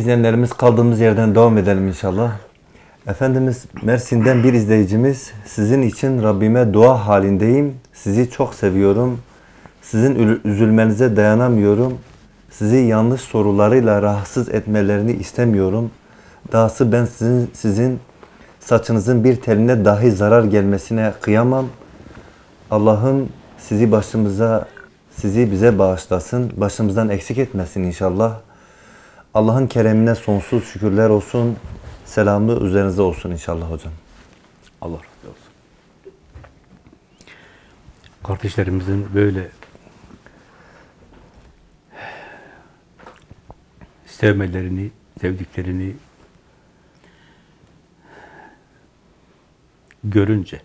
İzleyenlerimiz kaldığımız yerden devam edelim inşallah. Efendimiz Mersin'den bir izleyicimiz sizin için Rabbime dua halindeyim. Sizi çok seviyorum. Sizin ül- üzülmenize dayanamıyorum. Sizi yanlış sorularıyla rahatsız etmelerini istemiyorum. Dahası ben sizin, sizin saçınızın bir teline dahi zarar gelmesine kıyamam. Allah'ım sizi başımıza, sizi bize bağışlasın. Başımızdan eksik etmesin inşallah. Allah'ın keremine sonsuz şükürler olsun. Selamı üzerinize olsun inşallah hocam. Allah razı olsun. Kardeşlerimizin böyle sevmelerini, sevdiklerini görünce,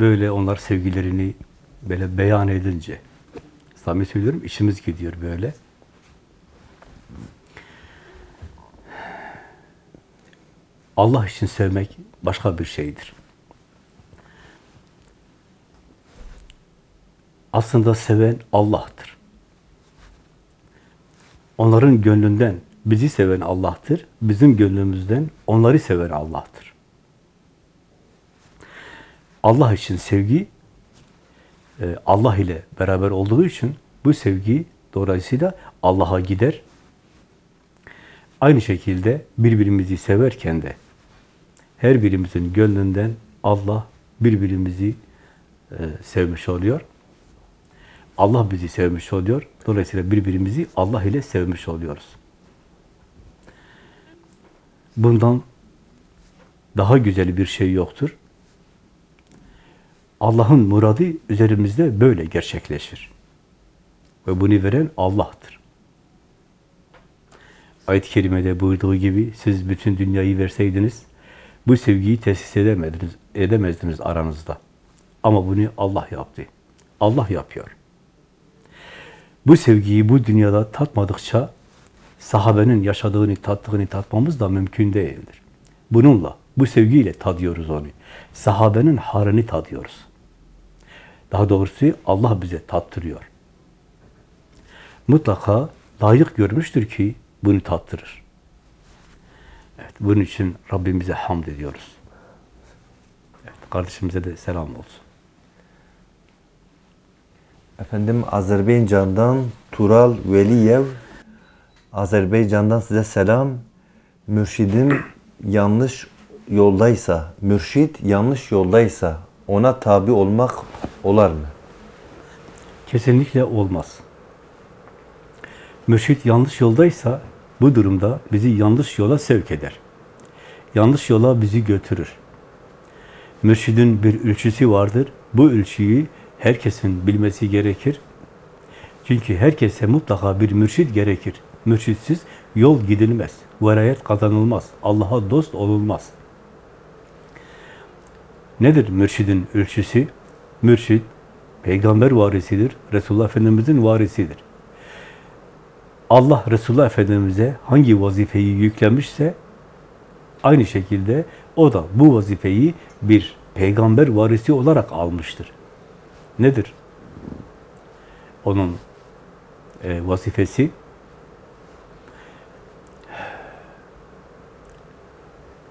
böyle onlar sevgilerini böyle beyan edince, samimi söylüyorum, işimiz gidiyor böyle. Allah için sevmek başka bir şeydir. Aslında seven Allah'tır. Onların gönlünden bizi seven Allah'tır. Bizim gönlümüzden onları seven Allah'tır. Allah için sevgi e, Allah ile beraber olduğu için bu sevgi dolayısıyla Allah'a gider. Aynı şekilde birbirimizi severken de her birimizin gönlünden Allah birbirimizi e, sevmiş oluyor. Allah bizi sevmiş oluyor. Dolayısıyla birbirimizi Allah ile sevmiş oluyoruz. Bundan daha güzel bir şey yoktur. Allah'ın muradı üzerimizde böyle gerçekleşir. Ve bunu veren Allah'tır. Ayet-i Kerime'de buyurduğu gibi siz bütün dünyayı verseydiniz bu sevgiyi tesis edemezdiniz, edemezdiniz aranızda. Ama bunu Allah yaptı. Allah yapıyor. Bu sevgiyi bu dünyada tatmadıkça sahabenin yaşadığını, tattığını tatmamız da mümkün değildir. Bununla, bu sevgiyle tadıyoruz onu. Sahabenin harını tadıyoruz. Daha doğrusu Allah bize tattırıyor. Mutlaka layık görmüştür ki bunu tattırır. Bunun için Rabbimize hamd ediyoruz. Evet, kardeşimize de selam olsun. Efendim Azerbaycan'dan Tural Veliyev Azerbaycan'dan size selam. Mürşidim yanlış yoldaysa, mürşit yanlış yoldaysa ona tabi olmak olar mı? Kesinlikle olmaz. Mürşit yanlış yoldaysa bu durumda bizi yanlış yola sevk eder. Yanlış yola bizi götürür. Mürşidin bir ölçüsü vardır. Bu ölçüyü herkesin bilmesi gerekir. Çünkü herkese mutlaka bir mürşid gerekir. Mürşitsiz yol gidilmez. Verayet kazanılmaz. Allah'a dost olunmaz. Nedir mürşidin ölçüsü? Mürşid, peygamber varisidir. Resulullah Efendimiz'in varisidir. Allah Resulullah Efendimiz'e hangi vazifeyi yüklemişse aynı şekilde o da bu vazifeyi bir peygamber varisi olarak almıştır. Nedir? Onun e, vazifesi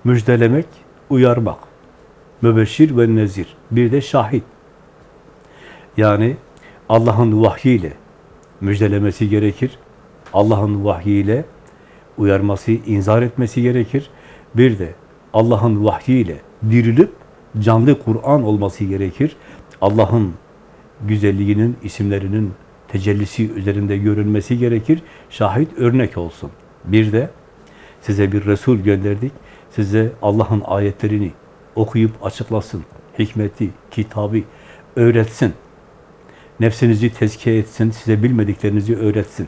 müjdelemek, uyarmak. Mübeşşir ve nezir. Bir de şahit. Yani Allah'ın vahyiyle müjdelemesi gerekir. Allah'ın vahyiyle uyarması, inzar etmesi gerekir. Bir de Allah'ın vahyiyle dirilip canlı Kur'an olması gerekir. Allah'ın güzelliğinin, isimlerinin tecellisi üzerinde görülmesi gerekir. Şahit örnek olsun. Bir de size bir Resul gönderdik. Size Allah'ın ayetlerini okuyup açıklasın. Hikmeti, kitabı öğretsin. Nefsinizi tezkiye etsin, size bilmediklerinizi öğretsin.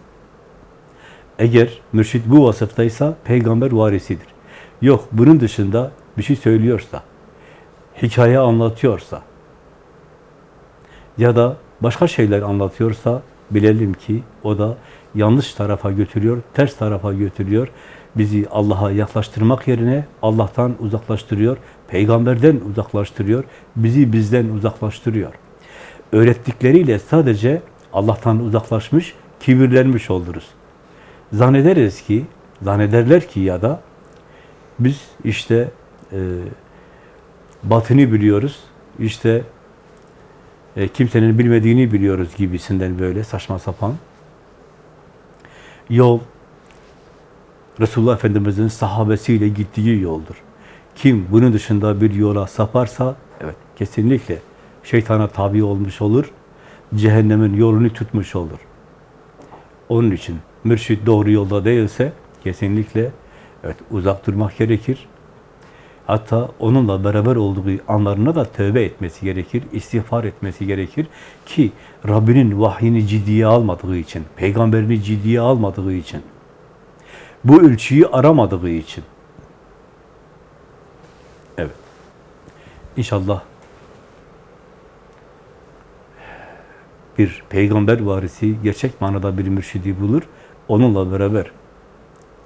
Eğer mürşit bu vasıftaysa peygamber varisidir. Yok, bunun dışında bir şey söylüyorsa, hikaye anlatıyorsa ya da başka şeyler anlatıyorsa bilelim ki o da yanlış tarafa götürüyor, ters tarafa götürüyor. Bizi Allah'a yaklaştırmak yerine Allah'tan uzaklaştırıyor, peygamberden uzaklaştırıyor, bizi bizden uzaklaştırıyor. Öğrettikleriyle sadece Allah'tan uzaklaşmış, kibirlenmiş oluruz. Zannederiz ki Zannederler ki ya da biz işte e, batını biliyoruz, işte e, kimsenin bilmediğini biliyoruz gibisinden böyle saçma sapan yol Resulullah Efendimiz'in sahabesiyle gittiği yoldur. Kim bunun dışında bir yola saparsa evet kesinlikle şeytana tabi olmuş olur. Cehennemin yolunu tutmuş olur. Onun için mürşit doğru yolda değilse kesinlikle evet uzak durmak gerekir. Hatta onunla beraber olduğu anlarına da tövbe etmesi gerekir, istiğfar etmesi gerekir ki Rabbinin vahyini ciddiye almadığı için, peygamberini ciddiye almadığı için, bu ölçüyü aramadığı için. Evet. İnşallah bir peygamber varisi gerçek manada bir mürşidi bulur. Onunla beraber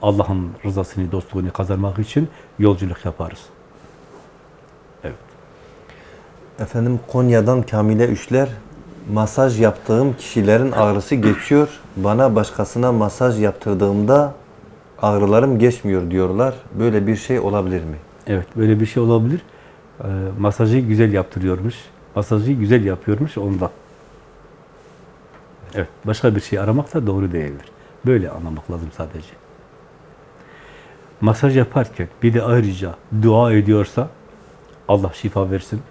Allah'ın rızasını, dostluğunu kazanmak için yolculuk yaparız. Evet. Efendim Konya'dan Kamile Üçler masaj yaptığım kişilerin ağrısı geçiyor. Bana başkasına masaj yaptırdığımda ağrılarım geçmiyor diyorlar. Böyle bir şey olabilir mi? Evet, böyle bir şey olabilir. Ee, masajı güzel yaptırıyormuş. Masajı güzel yapıyormuş ondan. Evet, başka bir şey aramak da doğru değildir. Böyle anlamak lazım sadece. Masaj yaparken bir de ayrıca dua ediyorsa Allah şifa versin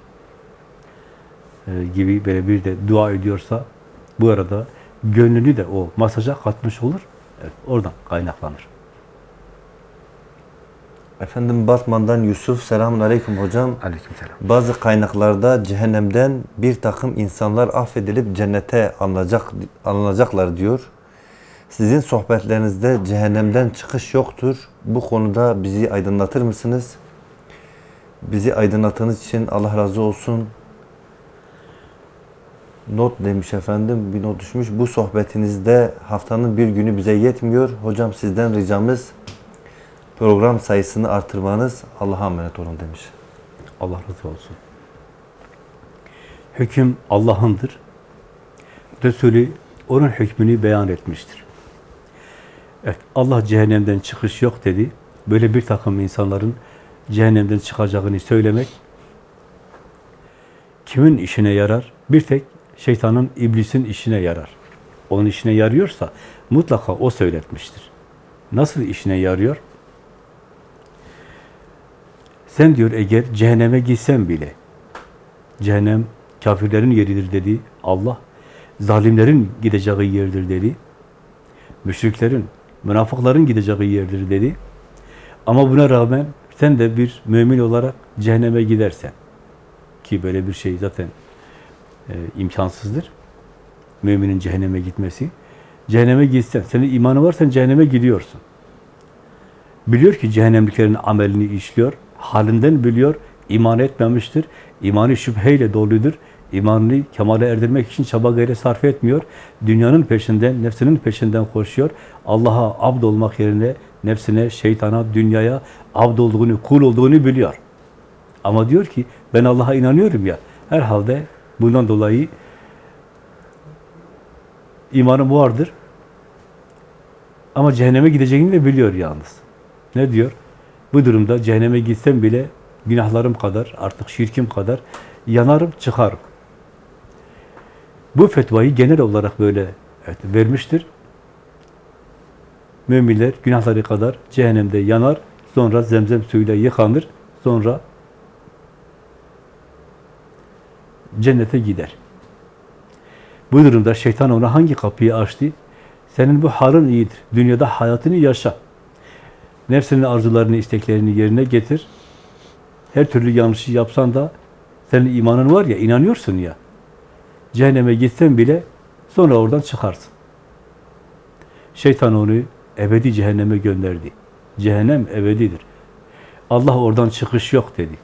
e, gibi böyle bir de dua ediyorsa bu arada gönlünü de o masaja katmış olur. Evet, oradan kaynaklanır. Efendim Batman'dan Yusuf selamun aleyküm hocam. Aleykümselam. Bazı kaynaklarda cehennemden bir takım insanlar affedilip cennete alınacak, alınacaklar diyor. Sizin sohbetlerinizde cehennemden çıkış yoktur. Bu konuda bizi aydınlatır mısınız? Bizi aydınlattığınız için Allah razı olsun. Not demiş efendim, bir not düşmüş. Bu sohbetinizde haftanın bir günü bize yetmiyor. Hocam sizden ricamız program sayısını artırmanız. Allah'a emanet olun demiş. Allah razı olsun. Hüküm Allah'ındır. Resulü onun hükmünü beyan etmiştir. Evet, Allah cehennemden çıkış yok dedi. Böyle bir takım insanların cehennemden çıkacağını söylemek kimin işine yarar? Bir tek şeytanın, iblisin işine yarar. Onun işine yarıyorsa mutlaka o söyletmiştir. Nasıl işine yarıyor? Sen diyor eğer cehenneme gitsen bile, cehennem kafirlerin yeridir dedi Allah, zalimlerin gideceği yerdir dedi, müşriklerin, münafıkların gideceği yerdir dedi. Ama buna rağmen sen de bir mümin olarak cehenneme gidersen, ki böyle bir şey zaten e, imkansızdır, müminin cehenneme gitmesi, cehenneme gitsen, senin imanı varsa cehenneme gidiyorsun. Biliyor ki cehennemliklerin amelini işliyor, halinden biliyor, iman etmemiştir. İmanı şüpheyle doludur. İmanını kemale erdirmek için çaba gayret sarf etmiyor. Dünyanın peşinden, nefsinin peşinden koşuyor. Allah'a abd olmak yerine nefsine, şeytana, dünyaya abd olduğunu, kul olduğunu biliyor. Ama diyor ki ben Allah'a inanıyorum ya. Herhalde bundan dolayı imanım vardır. Ama cehenneme gideceğini de biliyor yalnız. Ne diyor? Bu durumda cehenneme gitsem bile günahlarım kadar, artık şirkim kadar yanarım, çıkarım. Bu fetvayı genel olarak böyle evet, vermiştir. Müminler günahları kadar cehennemde yanar, sonra zemzem suyuyla yıkanır, sonra cennete gider. Bu durumda şeytan ona hangi kapıyı açtı? Senin bu halin iyidir. Dünyada hayatını yaşa. Nefsinin arzularını, isteklerini yerine getir. Her türlü yanlışı yapsan da senin imanın var ya, inanıyorsun ya. Cehenneme gitsen bile sonra oradan çıkarsın. Şeytan onu ebedi cehenneme gönderdi. Cehennem ebedidir. Allah oradan çıkış yok dedi.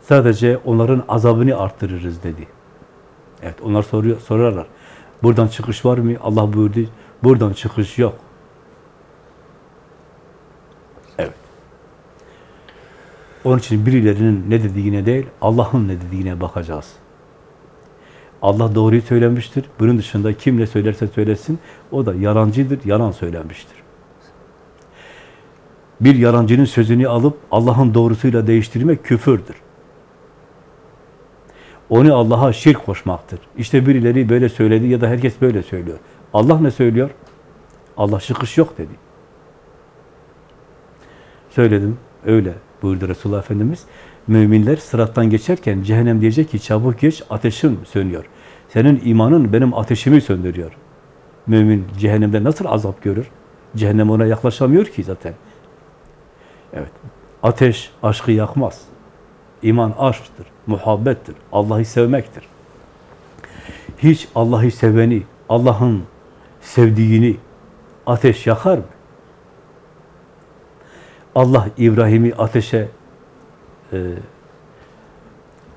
Sadece onların azabını arttırırız dedi. Evet, onlar soruyor, sorarlar. Buradan çıkış var mı? Allah buyurdu, buradan çıkış yok. Evet. Onun için birilerinin ne dediğine değil, Allah'ın ne dediğine bakacağız. Allah doğruyu söylemiştir. Bunun dışında kim ne söylerse söylesin, o da yalancıdır, yalan söylemiştir. Bir yalancının sözünü alıp Allah'ın doğrusuyla değiştirmek küfürdür. Onu Allah'a şirk koşmaktır. İşte birileri böyle söyledi ya da herkes böyle söylüyor. Allah ne söylüyor? Allah çıkış yok dedi. Söyledim, öyle buyurdu Resulullah Efendimiz. Müminler sırattan geçerken cehennem diyecek ki çabuk geç ateşim sönüyor. Senin imanın benim ateşimi söndürüyor. Mümin cehennemde nasıl azap görür? Cehennem ona yaklaşamıyor ki zaten. Evet. Ateş aşkı yakmaz. İman aşktır, muhabbettir, Allah'ı sevmektir. Hiç Allah'ı seveni, Allah'ın sevdiğini ateş yakar mı? Allah İbrahim'i ateşe e,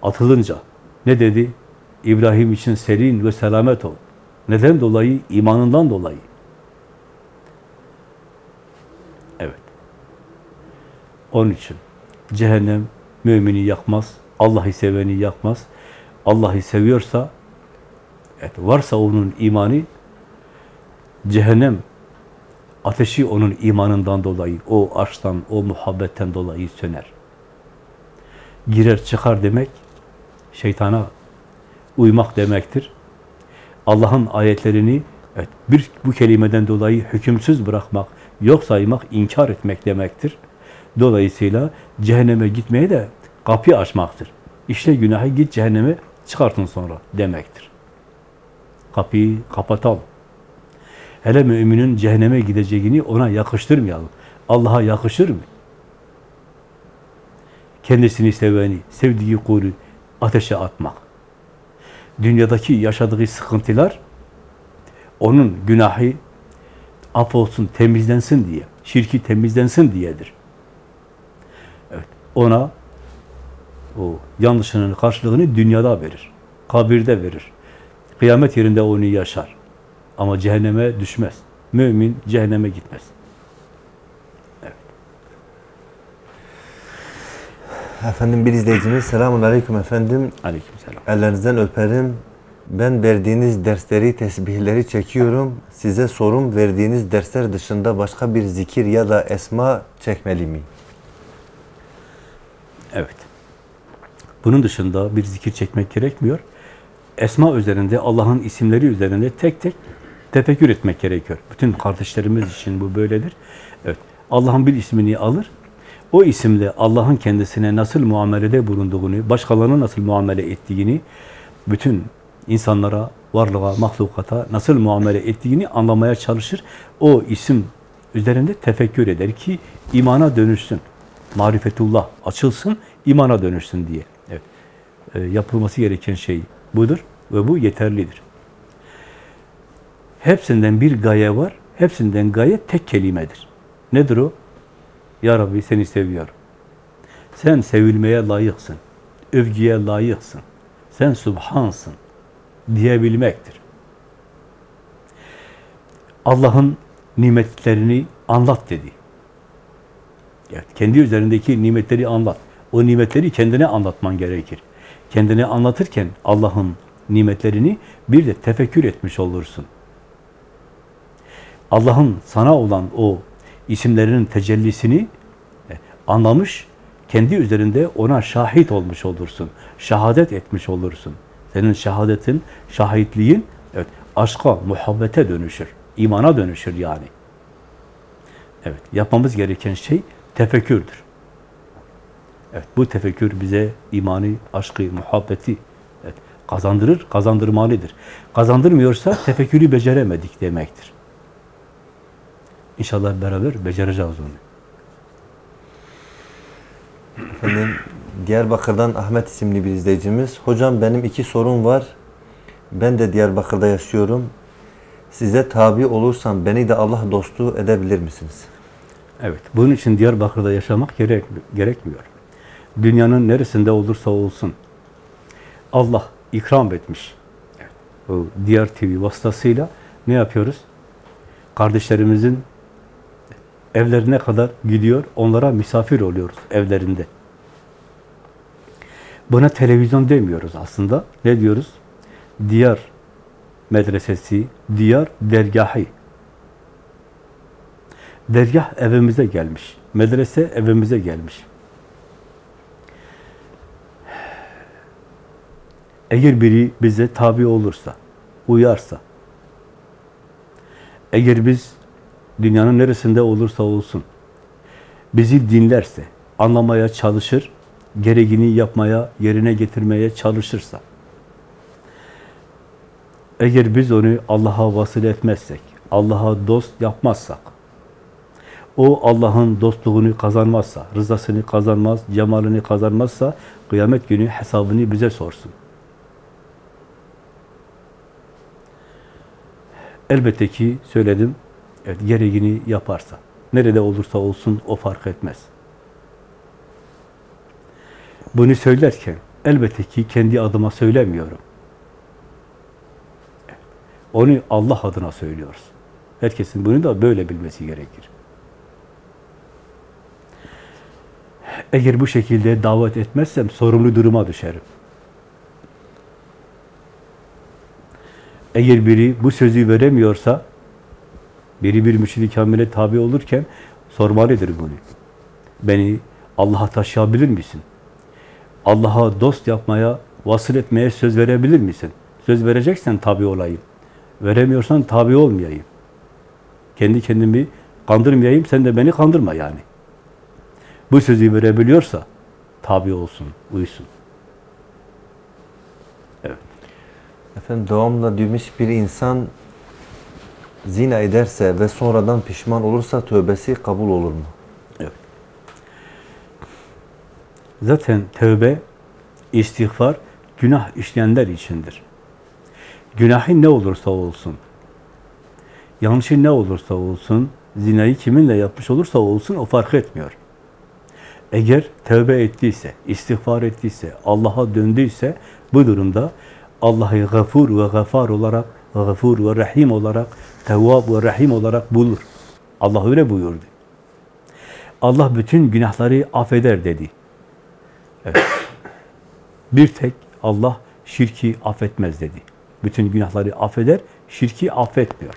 atılınca ne dedi? İbrahim için serin ve selamet ol. Neden dolayı? İmanından dolayı. Evet. Onun için cehennem mümini yakmaz, Allah'ı seveni yakmaz. Allah'ı seviyorsa, evet, varsa onun imanı, cehennem ateşi onun imanından dolayı, o aşktan, o muhabbetten dolayı söner. Girer çıkar demek, şeytana uymak demektir. Allah'ın ayetlerini evet, bir bu kelimeden dolayı hükümsüz bırakmak, yok saymak, inkar etmek demektir. Dolayısıyla cehenneme gitmeye de kapı açmaktır. İşte günahı git cehenneme çıkartın sonra demektir. Kapıyı kapatalım. Hele müminin cehenneme gideceğini ona yakıştırmayalım. Allah'a yakışır mı? Kendisini seveni, sevdiği kulu ateşe atmak. Dünyadaki yaşadığı sıkıntılar onun günahı affolsun, temizlensin diye, şirki temizlensin diyedir. Evet, ona o yanlışının karşılığını dünyada verir, kabirde verir. Kıyamet yerinde onu yaşar. Ama cehenneme düşmez. Mümin cehenneme gitmez. Efendim bir izleyicimiz selamun aleyküm efendim. Aleykümselam. Ellerinizden öperim. Ben verdiğiniz dersleri, tesbihleri çekiyorum. Size sorum verdiğiniz dersler dışında başka bir zikir ya da esma çekmeli miyim? Evet. Bunun dışında bir zikir çekmek gerekmiyor. Esma üzerinde, Allah'ın isimleri üzerinde tek tek tefekkür etmek gerekiyor. Bütün kardeşlerimiz için bu böyledir. Evet. Allah'ın bir ismini alır, o isimle Allah'ın kendisine nasıl muamelede bulunduğunu, başkalarına nasıl muamele ettiğini, bütün insanlara, varlığa, mahlukata nasıl muamele ettiğini anlamaya çalışır. O isim üzerinde tefekkür eder ki imana dönüşsün. Marifetullah açılsın, imana dönüşsün diye. Evet. E, yapılması gereken şey budur ve bu yeterlidir. Hepsinden bir gaye var. Hepsinden gaye tek kelimedir. Nedir o? Ya Rabbi seni seviyorum. Sen sevilmeye layıksın. Övgüye layıksın. Sen subhansın diyebilmektir. Allah'ın nimetlerini anlat dedi. Evet, kendi üzerindeki nimetleri anlat. O nimetleri kendine anlatman gerekir. Kendine anlatırken Allah'ın nimetlerini bir de tefekkür etmiş olursun. Allah'ın sana olan o isimlerinin tecellisini e, anlamış, kendi üzerinde ona şahit olmuş olursun. Şahadet etmiş olursun. Senin şehadetin, şahitliğin evet, aşka, muhabbete dönüşür. imana dönüşür yani. Evet, yapmamız gereken şey tefekkürdür. Evet, bu tefekkür bize imanı, aşkı, muhabbeti evet, kazandırır, kazandırmalıdır. Kazandırmıyorsa tefekkürü beceremedik demektir. İnşallah beraber becereceğiz onu. Efendim Diyarbakır'dan Ahmet isimli bir izleyicimiz. Hocam benim iki sorum var. Ben de Diyarbakır'da yaşıyorum. Size tabi olursam beni de Allah dostu edebilir misiniz? Evet, bunun için Diyarbakır'da yaşamak gerek, gerekmiyor. Dünyanın neresinde olursa olsun Allah ikram etmiş. Evet, o Diyar TV vasıtasıyla ne yapıyoruz? Kardeşlerimizin evlerine kadar gidiyor, onlara misafir oluyoruz evlerinde. Buna televizyon demiyoruz aslında. Ne diyoruz? Diyar medresesi, diyar dergahı. Dergah evimize gelmiş. Medrese evimize gelmiş. Eğer biri bize tabi olursa, uyarsa, eğer biz dünyanın neresinde olursa olsun, bizi dinlerse, anlamaya çalışır, gereğini yapmaya, yerine getirmeye çalışırsa, eğer biz onu Allah'a vasıl etmezsek, Allah'a dost yapmazsak, o Allah'ın dostluğunu kazanmazsa, rızasını kazanmaz, cemalini kazanmazsa, kıyamet günü hesabını bize sorsun. Elbette ki söyledim, evet, gereğini yaparsa, nerede olursa olsun o fark etmez. Bunu söylerken elbette ki kendi adıma söylemiyorum. Onu Allah adına söylüyoruz. Herkesin bunu da böyle bilmesi gerekir. Eğer bu şekilde davet etmezsem sorumlu duruma düşerim. Eğer biri bu sözü veremiyorsa, biri bir mürşid-i kamile tabi olurken sormalıdır bunu. Beni Allah'a taşıyabilir misin? Allah'a dost yapmaya, vasıl etmeye söz verebilir misin? Söz vereceksen tabi olayım. Veremiyorsan tabi olmayayım. Kendi kendimi kandırmayayım, sen de beni kandırma yani. Bu sözü verebiliyorsa tabi olsun, uysun. Evet. Efendim doğumla büyümüş bir insan zina ederse ve sonradan pişman olursa tövbesi kabul olur mu? Evet. Zaten tövbe, istiğfar, günah işleyenler içindir. Günahı ne olursa olsun, yanlışı ne olursa olsun, zinayı kiminle yapmış olursa olsun o fark etmiyor. Eğer tövbe ettiyse, istiğfar ettiyse, Allah'a döndüyse bu durumda Allah'ı gafur ve gafar olarak, gafur ve rahim olarak, tevvab ve rahim olarak bulur. Allah öyle buyurdu. Allah bütün günahları affeder dedi. Evet. Bir tek Allah şirki affetmez dedi. Bütün günahları affeder, şirki affetmiyor.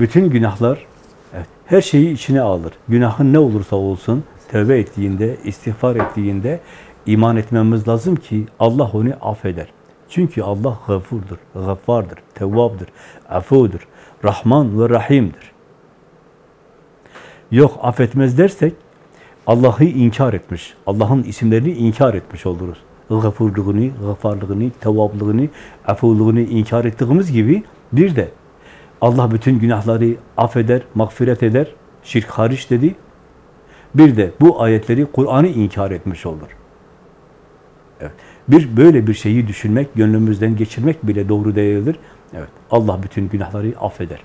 Bütün günahlar evet, her şeyi içine alır. Günahın ne olursa olsun tövbe ettiğinde, istiğfar ettiğinde iman etmemiz lazım ki Allah onu affeder. Çünkü Allah gafurdur, gaffardır, tevvabdır, afudur, Rahman ve Rahim'dir. Yok affetmez dersek Allah'ı inkar etmiş, Allah'ın isimlerini inkar etmiş oluruz. Gafurluğunu, gaffarlığını, tevvablığını, afuluğunu inkar ettiğimiz gibi bir de Allah bütün günahları affeder, mağfiret eder, şirk hariç dedi. Bir de bu ayetleri, Kur'an'ı inkar etmiş olur. Bir böyle bir şeyi düşünmek, gönlümüzden geçirmek bile doğru değildir. Evet. Allah bütün günahları affeder.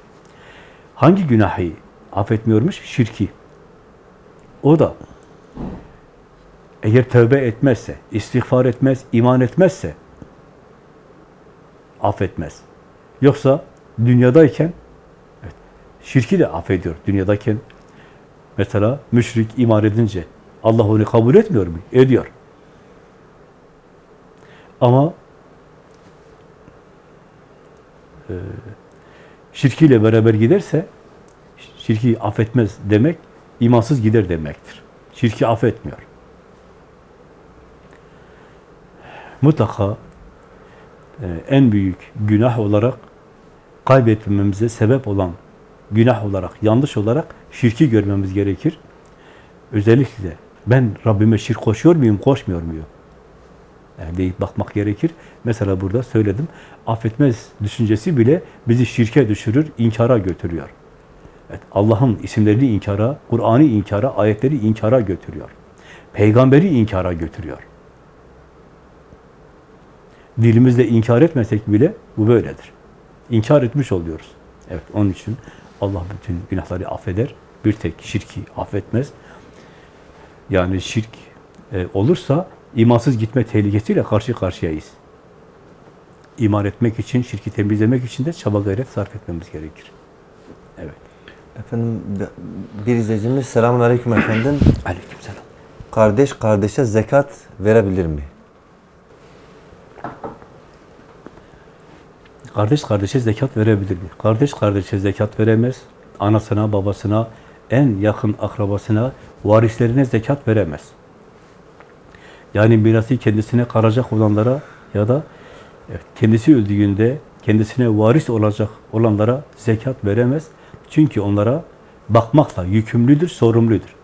Hangi günahı affetmiyormuş? Şirki. O da eğer tövbe etmezse, istiğfar etmez, iman etmezse affetmez. Yoksa dünyadayken evet, şirki de affediyor. Dünyadayken mesela müşrik iman edince Allah onu kabul etmiyor mu? Ediyor. Ama e, şirkiyle beraber giderse şirki affetmez demek imansız gider demektir. Şirki affetmiyor. Mutlaka e, en büyük günah olarak kaybetmemize sebep olan günah olarak, yanlış olarak şirki görmemiz gerekir. Özellikle ben Rabbime şirk koşuyor muyum, koşmuyor muyum? Yani deyip bakmak gerekir. Mesela burada söyledim, affetmez düşüncesi bile bizi şirke düşürür, inkara götürüyor. Evet, Allah'ın isimlerini inkara, Kur'an'ı inkara, ayetleri inkara götürüyor. Peygamberi inkara götürüyor. Dilimizle inkar etmesek bile bu böyledir. İnkar etmiş oluyoruz. Evet, onun için Allah bütün günahları affeder. Bir tek şirki affetmez. Yani şirk e, olursa imansız gitme tehlikesiyle karşı karşıyayız. İman etmek için, şirki temizlemek için de çaba gayret sarf etmemiz gerekir. Evet. Efendim bir izleyicimiz selamun aleyküm efendim. Aleykümselam. Kardeş kardeşe zekat verebilir mi? Kardeş kardeşe zekat verebilir mi? Kardeş kardeşe zekat veremez. Anasına, babasına, en yakın akrabasına, varislerine zekat veremez. Yani mirası kendisine kalacak olanlara ya da kendisi öldüğünde kendisine varis olacak olanlara zekat veremez. Çünkü onlara bakmakla yükümlüdür, sorumludur.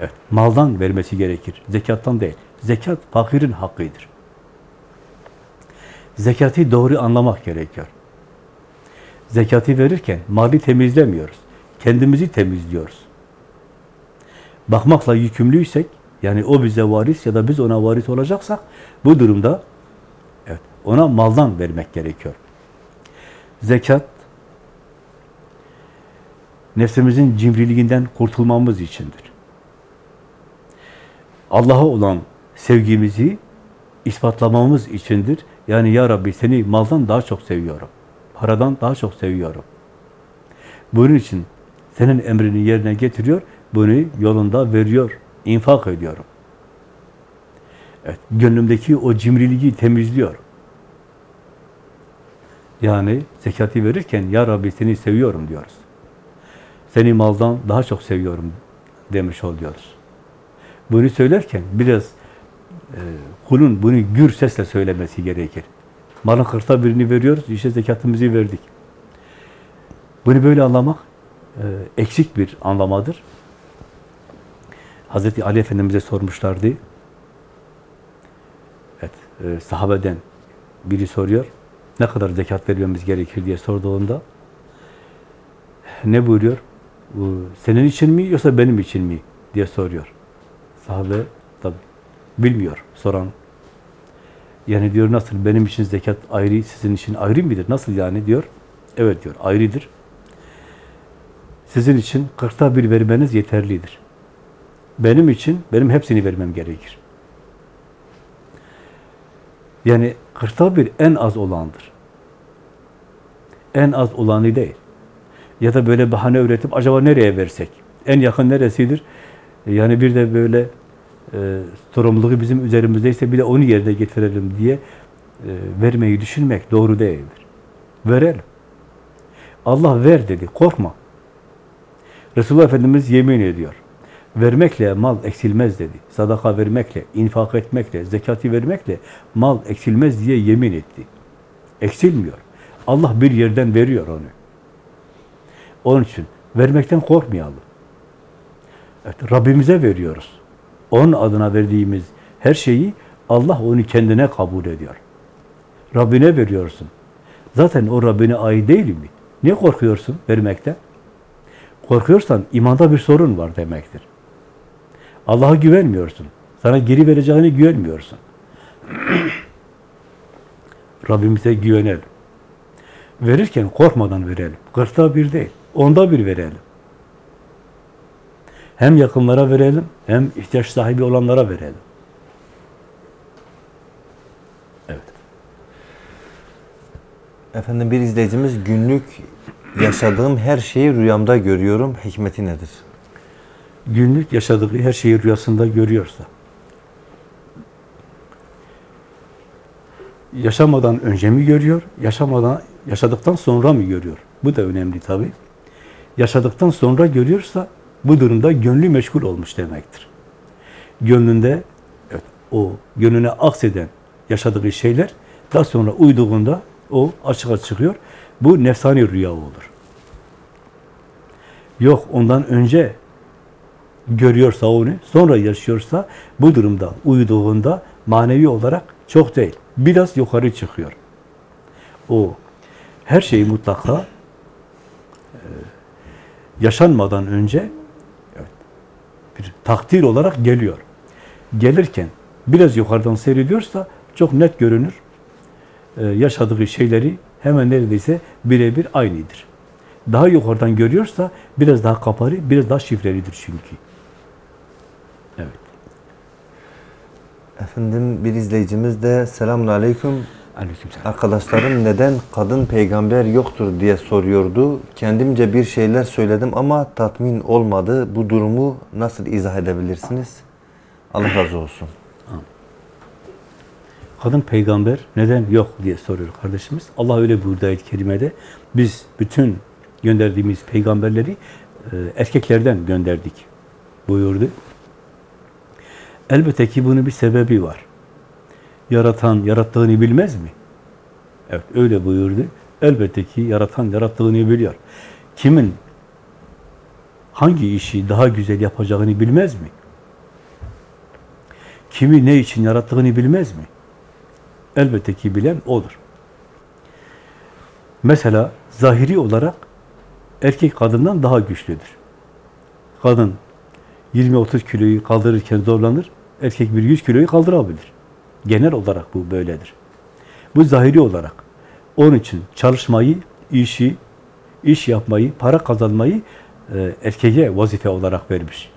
Evet, maldan vermesi gerekir, zekattan değil. Zekat fakirin hakkıdır. Zekatı doğru anlamak gerekiyor. Zekatı verirken mali temizlemiyoruz. Kendimizi temizliyoruz. Bakmakla yükümlüysek, yani o bize varis ya da biz ona varis olacaksak, bu durumda evet, ona maldan vermek gerekiyor. Zekat, nefsimizin cimriliğinden kurtulmamız içindir. Allah'a olan sevgimizi ispatlamamız içindir. Yani ya Rabbi seni maldan daha çok seviyorum. Paradan daha çok seviyorum. Bunun için senin emrini yerine getiriyor, bunu yolunda veriyor, infak ediyorum. Evet, gönlümdeki o cimriliği temizliyor. Yani zekatı verirken ya Rabbi seni seviyorum diyoruz. Seni maldan daha çok seviyorum demiş oluyoruz. Bunu söylerken biraz e, kulun bunu gür sesle söylemesi gerekir. Malın kırkta birini veriyoruz, işte zekatımızı verdik. Bunu böyle anlamak e, eksik bir anlamadır. Hazreti Ali Efendimiz'e sormuşlardı. Evet, e, sahabeden biri soruyor. Ne kadar zekat vermemiz gerekir diye sorduğunda ne buyuruyor? Bu senin için mi yoksa benim için mi diye soruyor. Sahabe tabi bilmiyor soran. Yani diyor nasıl benim için zekat ayrı, sizin için ayrı mıdır? Nasıl yani diyor. Evet diyor ayrıdır. Sizin için kırkta bir vermeniz yeterlidir. Benim için, benim hepsini vermem gerekir. Yani kırkta bir en az olandır. En az olanı değil. Ya da böyle bahane üretip acaba nereye versek? En yakın neresidir? Yani bir de böyle e, sorumluluğu bizim üzerimizdeyse bir de onu yerine getirelim diye e, vermeyi düşünmek doğru değildir. Verelim. Allah ver dedi, korkma. Resulullah Efendimiz yemin ediyor. Vermekle mal eksilmez dedi. Sadaka vermekle, infak etmekle, zekati vermekle mal eksilmez diye yemin etti. Eksilmiyor. Allah bir yerden veriyor onu. Onun için vermekten korkmayalım. Evet, Rabbimize veriyoruz. Onun adına verdiğimiz her şeyi Allah onu kendine kabul ediyor. Rabbine veriyorsun. Zaten o Rabbine ait değil mi? Niye korkuyorsun vermekten? Korkuyorsan imanda bir sorun var demektir. Allah'a güvenmiyorsun. Sana geri vereceğine güvenmiyorsun. Rabbimize güvenelim. Verirken korkmadan verelim. Kırkta bir değil, onda bir verelim. Hem yakınlara verelim, hem ihtiyaç sahibi olanlara verelim. Evet. Efendim bir izleyicimiz günlük yaşadığım her şeyi rüyamda görüyorum. Hikmeti nedir? Günlük yaşadığı her şeyi rüyasında görüyorsa, yaşamadan önce mi görüyor, yaşamadan yaşadıktan sonra mı görüyor? Bu da önemli tabii. Yaşadıktan sonra görüyorsa bu durumda gönlü meşgul olmuş demektir. Gönlünde evet, o gönlüne akseden yaşadığı şeyler daha sonra uyduğunda o açığa çıkıyor. Bu nefsani rüya olur. Yok ondan önce görüyorsa onu, sonra yaşıyorsa bu durumda uyuduğunda manevi olarak çok değil. Biraz yukarı çıkıyor. O her şeyi mutlaka e, yaşanmadan önce bir takdir olarak geliyor. Gelirken biraz yukarıdan seyrediyorsa çok net görünür. E, yaşadığı şeyleri hemen neredeyse birebir aynıdır. Daha yukarıdan görüyorsa biraz daha kapalı, biraz daha şifrelidir çünkü. Evet. Efendim bir izleyicimiz de selamun aleyküm. Aleykümselam. Arkadaşlarım neden kadın peygamber yoktur diye soruyordu. Kendimce bir şeyler söyledim ama tatmin olmadı. Bu durumu nasıl izah edebilirsiniz? Allah razı olsun. Kadın peygamber neden yok diye soruyor kardeşimiz. Allah öyle buyurdu ayet-i kerimede. Biz bütün gönderdiğimiz peygamberleri e, erkeklerden gönderdik buyurdu. Elbette ki bunun bir sebebi var. Yaratan yarattığını bilmez mi? Evet öyle buyurdu. Elbette ki yaratan yarattığını biliyor. Kimin hangi işi daha güzel yapacağını bilmez mi? Kimi ne için yarattığını bilmez mi? Elbette ki bilen odur. Mesela zahiri olarak erkek kadından daha güçlüdür. Kadın 20-30 kiloyu kaldırırken zorlanır, erkek bir 100 kiloyu kaldırabilir. Genel olarak bu böyledir. Bu zahiri olarak. Onun için çalışmayı, işi, iş yapmayı, para kazanmayı e, erkeğe vazife olarak vermiş.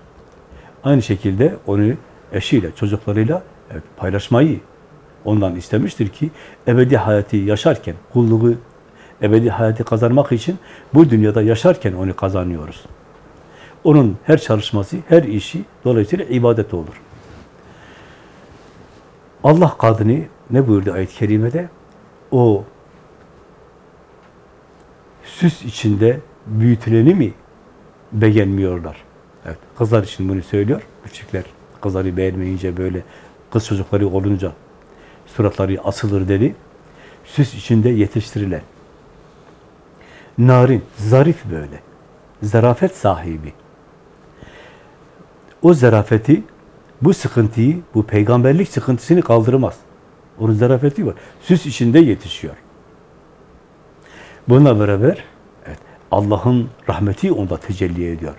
Aynı şekilde onu eşiyle, çocuklarıyla evet, paylaşmayı ondan istemiştir ki ebedi hayatı yaşarken, kulluğu, ebedi hayatı kazanmak için bu dünyada yaşarken onu kazanıyoruz. Onun her çalışması, her işi dolayısıyla ibadet olur. Allah kadını ne buyurdu ayet-i kerimede? O süs içinde büyütüleni mi beğenmiyorlar? Evet, kızlar için bunu söylüyor. Küçükler kızları beğenmeyince böyle kız çocukları olunca suratları asılır dedi. Süs içinde yetiştirilen. Narin, zarif böyle. Zarafet sahibi. O zarafeti, bu sıkıntıyı, bu peygamberlik sıkıntısını kaldırmaz. Onun zarafeti var. Süs içinde yetişiyor. Bununla beraber evet, Allah'ın rahmeti onda tecelli ediyor.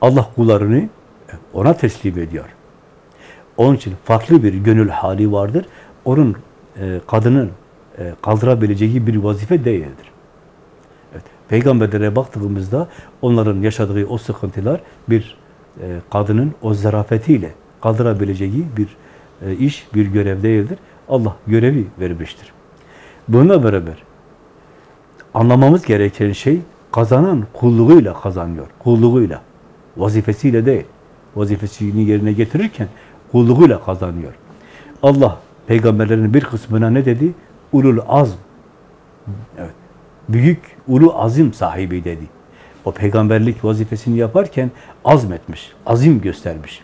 Allah kullarını ona teslim ediyor. Onun için farklı bir gönül hali vardır. Onun e, kadının e, kaldırabileceği bir vazife değildir. Evet, peygamberlere baktığımızda onların yaşadığı o sıkıntılar bir e, kadının o zarafetiyle kaldırabileceği bir e, iş, bir görev değildir. Allah görevi vermiştir. Bununla beraber anlamamız gereken şey kazanan kulluğuyla kazanıyor. Kulluğuyla. Vazifesiyle değil. Vazifesini yerine getirirken kulluğuyla kazanıyor. Allah peygamberlerin bir kısmına ne dedi? Ulul azm. Evet. Büyük, ulu azim sahibi dedi. O peygamberlik vazifesini yaparken azmetmiş, azim göstermiş.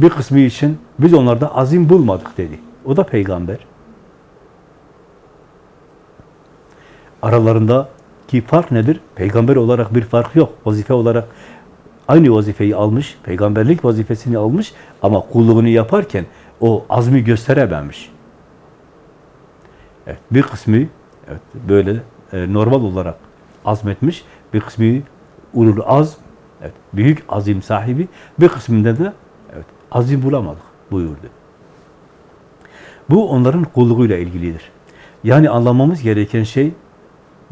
Bir kısmı için biz onlarda azim bulmadık dedi. O da peygamber. Aralarındaki fark nedir? Peygamber olarak bir fark yok. Vazife olarak aynı vazifeyi almış, peygamberlik vazifesini almış ama kulluğunu yaparken o azmi gösterememiş. Evet, bir kısmı evet, böyle e, normal olarak azmetmiş, bir kısmı ulul az, evet, büyük azim sahibi, bir kısmında da evet, azim bulamadık buyurdu. Bu onların kulluğuyla ilgilidir. Yani anlamamız gereken şey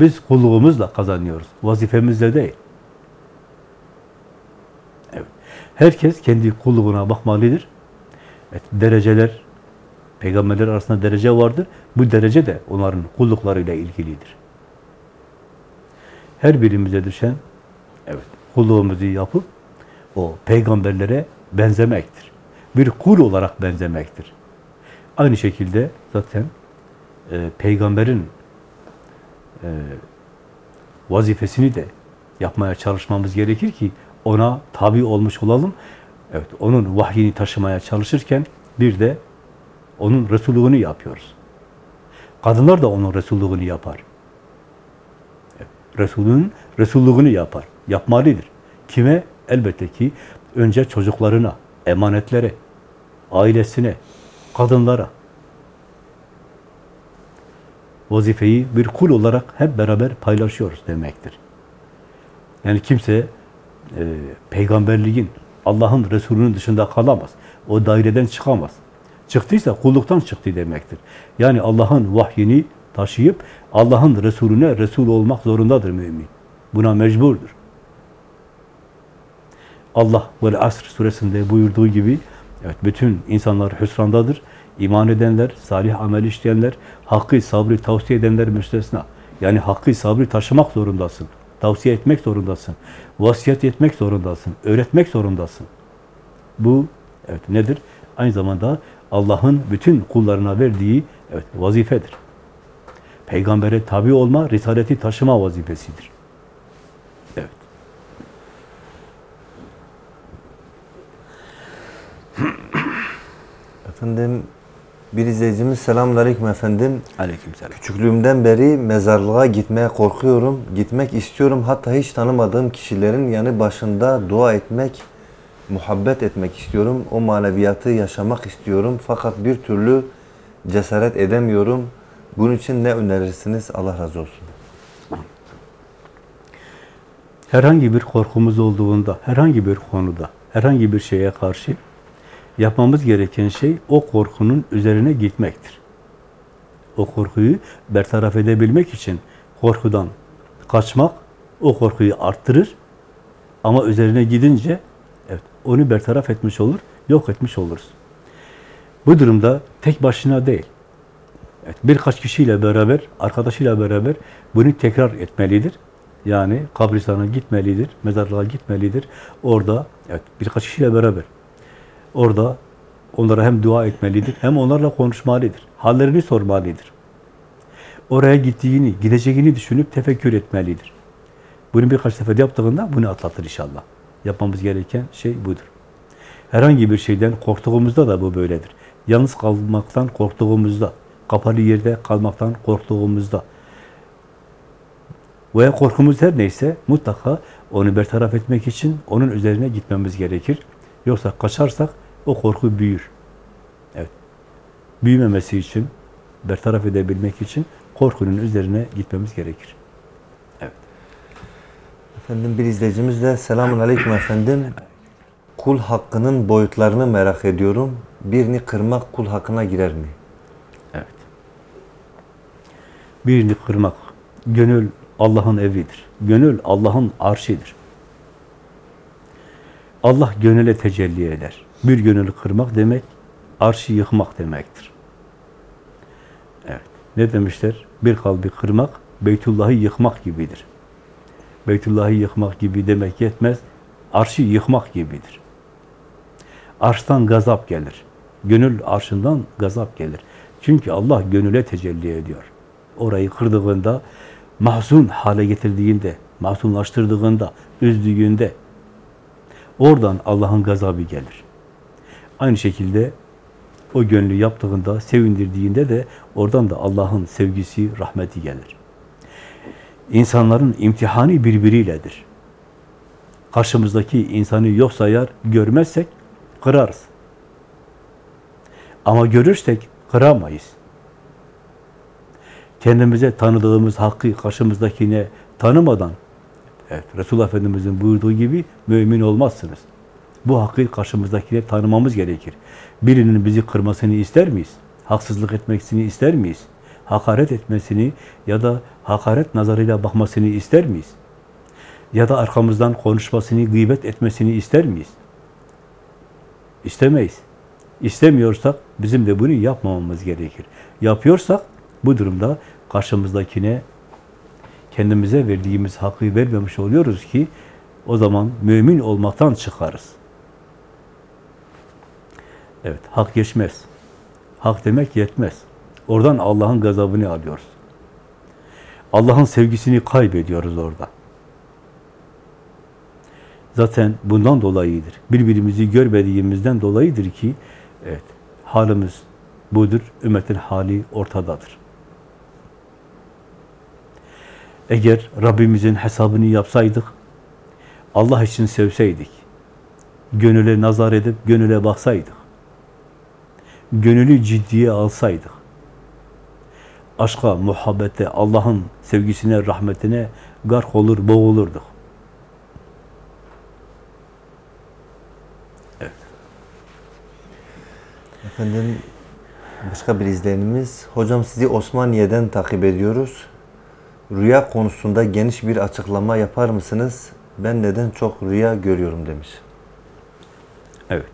biz kulluğumuzla kazanıyoruz, vazifemizle değil. Evet. Herkes kendi kulluğuna bakmalıdır. Evet, dereceler, peygamberler arasında derece vardır. Bu derece de onların kulluklarıyla ilgilidir. Her birimize düşen, evet, kulluğumuzu yapıp o peygamberlere benzemektir. Bir kul olarak benzemektir. Aynı şekilde zaten e, peygamberin e, vazifesini de yapmaya çalışmamız gerekir ki ona tabi olmuş olalım. Evet, onun vahyini taşımaya çalışırken bir de onun Resulluğunu yapıyoruz. Kadınlar da onun Resulluğunu yapar. Evet, Resulün Resulluğunu yapar. Yapmalıdır. Kime? Elbette ki önce çocuklarına, emanetlere, ailesine, kadınlara vazifeyi bir kul olarak hep beraber paylaşıyoruz demektir. Yani kimse e, peygamberliğin, Allah'ın Resulü'nün dışında kalamaz. O daireden çıkamaz. Çıktıysa kulluktan çıktı demektir. Yani Allah'ın vahyini taşıyıp Allah'ın Resulüne Resul olmak zorundadır mümin. Buna mecburdur. Allah böyle Asr suresinde buyurduğu gibi evet bütün insanlar hüsrandadır. İman edenler, salih amel işleyenler, hakkı sabrı tavsiye edenler müstesna. Yani hakkı sabrı taşımak zorundasın. Tavsiye etmek zorundasın. Vasiyet etmek zorundasın. Öğretmek zorundasın. Bu evet nedir? Aynı zamanda Allah'ın bütün kullarına verdiği evet vazifedir. Peygambere tabi olma, risaleti taşıma vazifesidir. Evet. Efendim bir izleyicimiz selamünaleyküm efendim. Aleykümselam. Küçüklüğümden beri mezarlığa gitmeye korkuyorum. Gitmek istiyorum. Hatta hiç tanımadığım kişilerin yani başında dua etmek, muhabbet etmek istiyorum. O maneviyatı yaşamak istiyorum. Fakat bir türlü cesaret edemiyorum. Bunun için ne önerirsiniz? Allah razı olsun. Herhangi bir korkumuz olduğunda, herhangi bir konuda, herhangi bir şeye karşı yapmamız gereken şey o korkunun üzerine gitmektir. O korkuyu bertaraf edebilmek için korkudan kaçmak o korkuyu arttırır ama üzerine gidince evet onu bertaraf etmiş olur, yok etmiş oluruz. Bu durumda tek başına değil. Evet, birkaç kişiyle beraber, arkadaşıyla beraber bunu tekrar etmelidir. Yani kabristana gitmelidir, mezarlığa gitmelidir. Orada evet, birkaç kişiyle beraber orada onlara hem dua etmelidir, hem onlarla konuşmalıdır. Hallerini sormalıdır. Oraya gittiğini, gideceğini düşünüp tefekkür etmelidir. Bunu birkaç sefer yaptığında bunu atlatır inşallah. Yapmamız gereken şey budur. Herhangi bir şeyden korktuğumuzda da bu böyledir. Yalnız kalmaktan korktuğumuzda, kapalı yerde kalmaktan korktuğumuzda veya korkumuz her neyse mutlaka onu bertaraf etmek için onun üzerine gitmemiz gerekir. Yoksa kaçarsak o korku büyür. Evet. Büyümemesi için, bertaraf edebilmek için korkunun üzerine gitmemiz gerekir. Efendim bir izleyicimiz de selamun aleyküm efendim. Kul hakkının boyutlarını merak ediyorum. Birini kırmak kul hakkına girer mi? Evet. Birini kırmak. Gönül Allah'ın evidir. Gönül Allah'ın arşidir. Allah gönüle tecelli eder. Bir gönülü kırmak demek, arşı yıkmak demektir. Evet. Ne demişler? Bir kalbi kırmak, Beytullah'ı yıkmak gibidir. Beytullah'ı yıkmak gibi demek yetmez. Arşı yıkmak gibidir. Arştan gazap gelir. Gönül arşından gazap gelir. Çünkü Allah gönüle tecelli ediyor. Orayı kırdığında, mahzun hale getirdiğinde, mahzunlaştırdığında, üzdüğünde oradan Allah'ın gazabı gelir. Aynı şekilde o gönlü yaptığında, sevindirdiğinde de oradan da Allah'ın sevgisi, rahmeti gelir. İnsanların imtihanı birbiriyledir. Karşımızdaki insanı yok sayar, görmezsek kırarız. Ama görürsek kıramayız. Kendimize tanıdığımız hakkı karşımızdakine tanımadan, evet, Resulullah Efendimiz'in buyurduğu gibi mümin olmazsınız. Bu hakkı karşımızdakine tanımamız gerekir. Birinin bizi kırmasını ister miyiz? Haksızlık etmesini ister miyiz? Hakaret etmesini ya da hakaret nazarıyla bakmasını ister miyiz? Ya da arkamızdan konuşmasını, gıybet etmesini ister miyiz? İstemeyiz. İstemiyorsak bizim de bunu yapmamamız gerekir. Yapıyorsak bu durumda karşımızdakine kendimize verdiğimiz hakkı vermemiş oluyoruz ki o zaman mümin olmaktan çıkarız. Evet, hak geçmez. Hak demek yetmez. Oradan Allah'ın gazabını alıyoruz. Allah'ın sevgisini kaybediyoruz orada. Zaten bundan dolayıdır. Birbirimizi görmediğimizden dolayıdır ki evet halimiz budur. Ümmetin hali ortadadır. Eğer Rabbimizin hesabını yapsaydık, Allah için sevseydik, gönüle nazar edip gönüle baksaydık, gönülü ciddiye alsaydık, aşka, muhabbete, Allah'ın sevgisine, rahmetine gark olur, boğulurduk. Efendim başka bir izleyenimiz. Hocam sizi Osmaniye'den takip ediyoruz. Rüya konusunda geniş bir açıklama yapar mısınız? Ben neden çok rüya görüyorum demiş. Evet.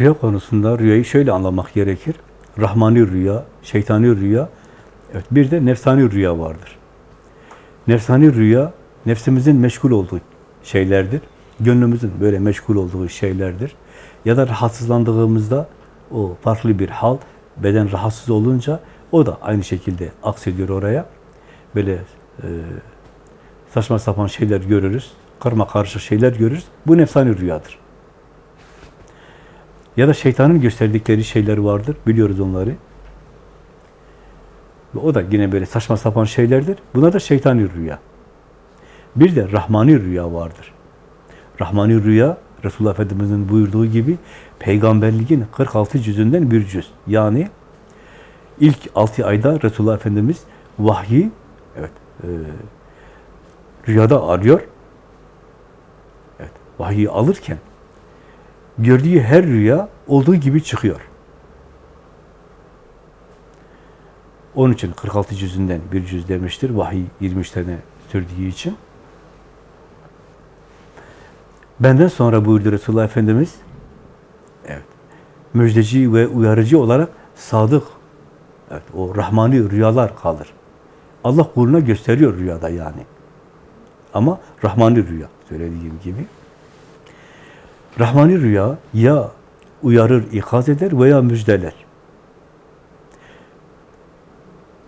Rüya konusunda rüyayı şöyle anlamak gerekir. Rahmani rüya, şeytani rüya, evet bir de nefsani rüya vardır. Nefsani rüya, nefsimizin meşgul olduğu şeylerdir. Gönlümüzün böyle meşgul olduğu şeylerdir. Ya da rahatsızlandığımızda o farklı bir hal, beden rahatsız olunca o da aynı şekilde aksediyor oraya. Böyle e, saçma sapan şeyler görürüz, karma karışık şeyler görürüz. Bu nefsani rüyadır. Ya da şeytanın gösterdikleri şeyler vardır. Biliyoruz onları. Ve O da yine böyle saçma sapan şeylerdir. Bunlar da şeytani rüya. Bir de rahmani rüya vardır. Rahmani rüya, Resulullah Efendimiz'in buyurduğu gibi peygamberliğin 46 cüzünden bir cüz. Yani ilk 6 ayda Resulullah Efendimiz vahyi evet, e, rüyada arıyor. Evet, vahyi alırken gördüğü her rüya olduğu gibi çıkıyor. Onun için 46 cüzünden bir cüz demiştir. Vahiy 23 tane sürdüğü için. Benden sonra buyurdu Resulullah Efendimiz, evet, müjdeci ve uyarıcı olarak sadık, evet, o rahmani rüyalar kalır. Allah kuluna gösteriyor rüyada yani. Ama rahmani rüya, söylediğim gibi. Rahmani rüya ya uyarır, ikaz eder veya müjdeler.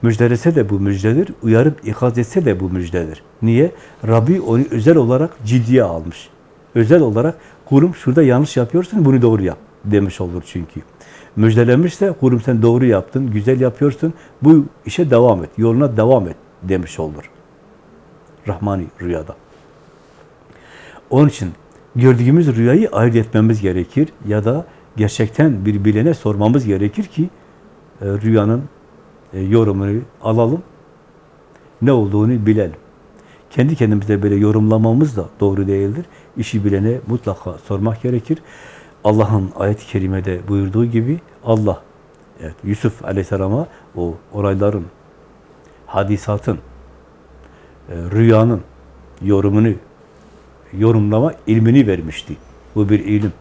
Müjdelese de bu müjdedir, uyarıp ikaz etse de bu müjdedir. Niye? Rabbi onu özel olarak ciddiye almış. Özel olarak kurum şurada yanlış yapıyorsun, bunu doğru yap demiş olur çünkü. Müjdelemişse kurum sen doğru yaptın, güzel yapıyorsun, bu işe devam et, yoluna devam et demiş olur. Rahmani rüyada. Onun için gördüğümüz rüyayı ayırt etmemiz gerekir ya da gerçekten bir bilene sormamız gerekir ki e, rüyanın e, yorumunu alalım, ne olduğunu bilelim. Kendi kendimize böyle yorumlamamız da doğru değildir. İşi bilene mutlaka sormak gerekir. Allah'ın ayet-i kerimede buyurduğu gibi Allah evet, Yusuf aleyhisselama o olayların, hadisatın, e, rüyanın yorumunu, yorumlama ilmini vermişti. Bu bir ilim.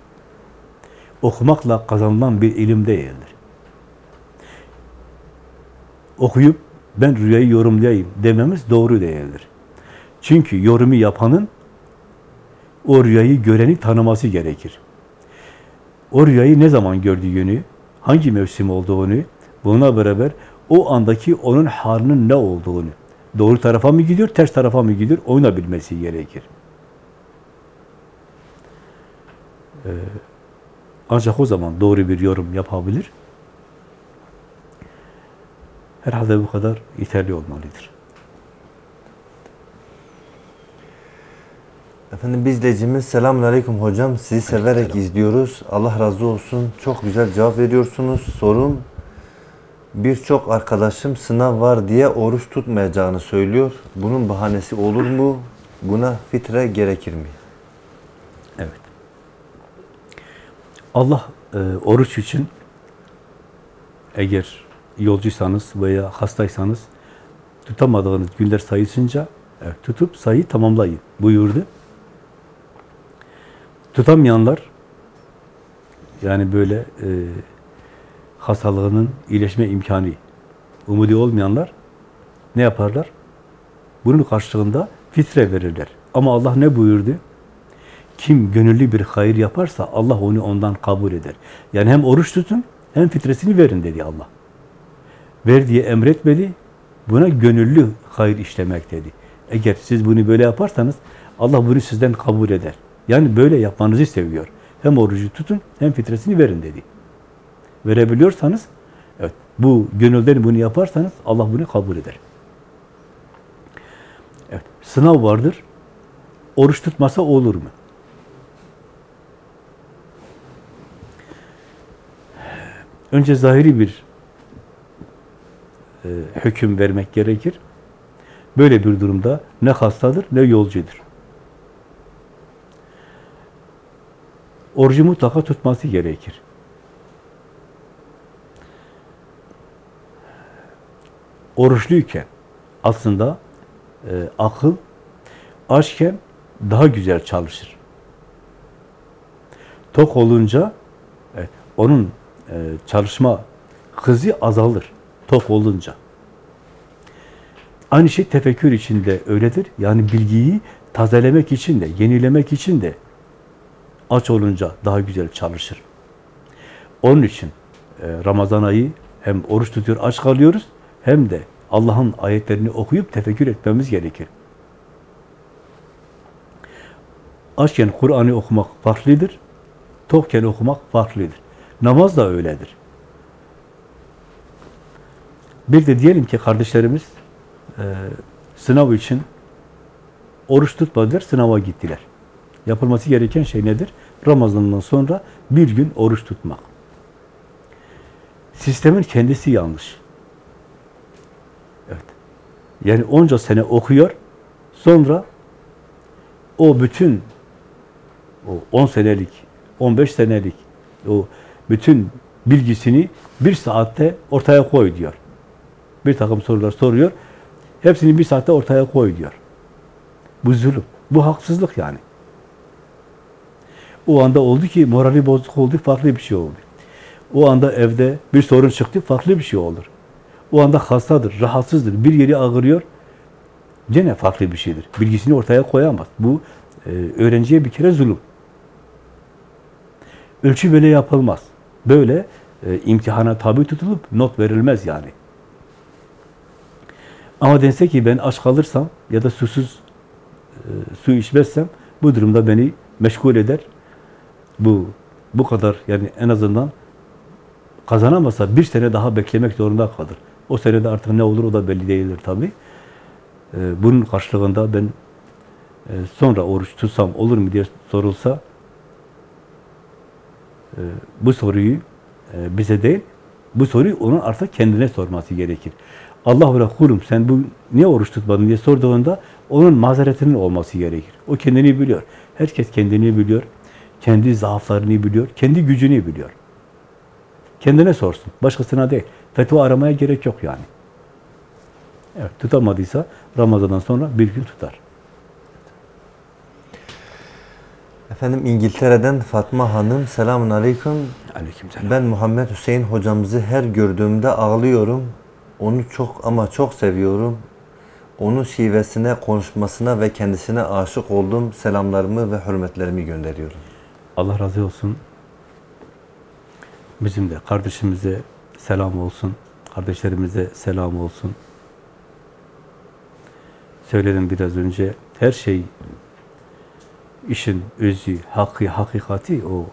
Okumakla kazanılan bir ilim değildir. Okuyup ben rüyayı yorumlayayım dememiz doğru değildir. Çünkü yorumu yapanın o rüyayı göreni tanıması gerekir. O rüyayı ne zaman gördüğünü, hangi mevsim olduğunu, buna beraber o andaki onun halinin ne olduğunu, doğru tarafa mı gidiyor, ters tarafa mı gidiyor, onu bilmesi gerekir. Ee, ancak o zaman doğru bir yorum yapabilir. Herhalde bu kadar yeterli olmalıdır. Efendim bir izleyicimiz selamun aleyküm hocam. Sizi severek izliyoruz. Allah razı olsun. Çok güzel cevap veriyorsunuz. Sorum birçok arkadaşım sınav var diye oruç tutmayacağını söylüyor. Bunun bahanesi olur mu? Buna fitre gerekir mi? Evet. Allah e, oruç için eğer yolcuysanız veya hastaysanız tutamadığınız günler sayısınca evet, tutup sayıyı tamamlayın buyurdu. Tutamayanlar yani böyle e, hastalığının iyileşme imkanı umudu olmayanlar ne yaparlar? Bunun karşılığında fitre verirler. Ama Allah ne buyurdu? Kim gönüllü bir hayır yaparsa Allah onu ondan kabul eder. Yani hem oruç tutun hem fitresini verin dedi Allah. Ver diye emretmedi. Buna gönüllü hayır işlemek dedi. Eğer siz bunu böyle yaparsanız Allah bunu sizden kabul eder. Yani böyle yapmanızı seviyor. Hem orucu tutun hem fitresini verin dedi. Verebiliyorsanız evet bu gönülden bunu yaparsanız Allah bunu kabul eder. Evet, sınav vardır. Oruç tutmasa olur mu? Önce zahiri bir e, hüküm vermek gerekir. Böyle bir durumda ne hastadır ne yolcudur. Orucu mutlaka tutması gerekir. Oruçluyken aslında e, akıl açken daha güzel çalışır. Tok olunca evet, onun e, çalışma hızı azalır. Tok olunca. Aynı şey tefekkür için de öyledir. Yani bilgiyi tazelemek için de, yenilemek için de aç olunca daha güzel çalışır. Onun için e, Ramazan ayı hem oruç tutuyor, aç kalıyoruz hem de Allah'ın ayetlerini okuyup tefekkür etmemiz gerekir. Açken Kur'an'ı okumak farklıdır, tokken okumak farklıdır. Namaz da öyledir. Bir de diyelim ki kardeşlerimiz e, sınav için oruç tutmadılar, sınava gittiler. Yapılması gereken şey nedir? Ramazan'dan sonra bir gün oruç tutmak. Sistemin kendisi yanlış. Evet. Yani onca sene okuyor, sonra o bütün o 10 senelik, 15 senelik o bütün bilgisini bir saatte ortaya koy diyor. Bir takım sorular soruyor. Hepsini bir saatte ortaya koy diyor. Bu zulüm. Bu haksızlık yani. O anda oldu ki morali bozuk oldu, farklı bir şey oldu. O anda evde bir sorun çıktı, farklı bir şey olur. O anda hastadır, rahatsızdır, bir yeri ağrıyor, gene farklı bir şeydir. Bilgisini ortaya koyamaz. Bu e, öğrenciye bir kere zulüm. Ölçü böyle yapılmaz. Böyle e, imtihana tabi tutulup not verilmez yani. Ama dense ki ben aç kalırsam ya da susuz e, su içmezsem bu durumda beni meşgul eder. Bu bu kadar yani en azından kazanamasa bir sene daha beklemek zorunda kalır. O senede artık ne olur o da belli değildir tabi. E, bunun karşılığında ben e, sonra oruç tutsam olur mu diye sorulsa e, bu soruyu e, bize değil, bu soruyu onun artık kendine sorması gerekir. Allah öyle kulum sen bu niye oruç tutmadın diye sorduğunda onun mazeretinin olması gerekir. O kendini biliyor. Herkes kendini biliyor. Kendi zaaflarını biliyor. Kendi gücünü biliyor. Kendine sorsun. Başkasına değil. Fetva aramaya gerek yok yani. Evet, tutamadıysa Ramazan'dan sonra bir gün tutar. Efendim İngiltere'den Fatma Hanım. Selamun Aleyküm. Aleykümselam. Ben Muhammed Hüseyin hocamızı her gördüğümde ağlıyorum. Onu çok ama çok seviyorum. Onun şivesine, konuşmasına ve kendisine aşık oldum. Selamlarımı ve hürmetlerimi gönderiyorum. Allah razı olsun. Bizim de kardeşimize selam olsun. Kardeşlerimize selam olsun. Söyledim biraz önce. Her şey işin özü, hakkı, hakikati o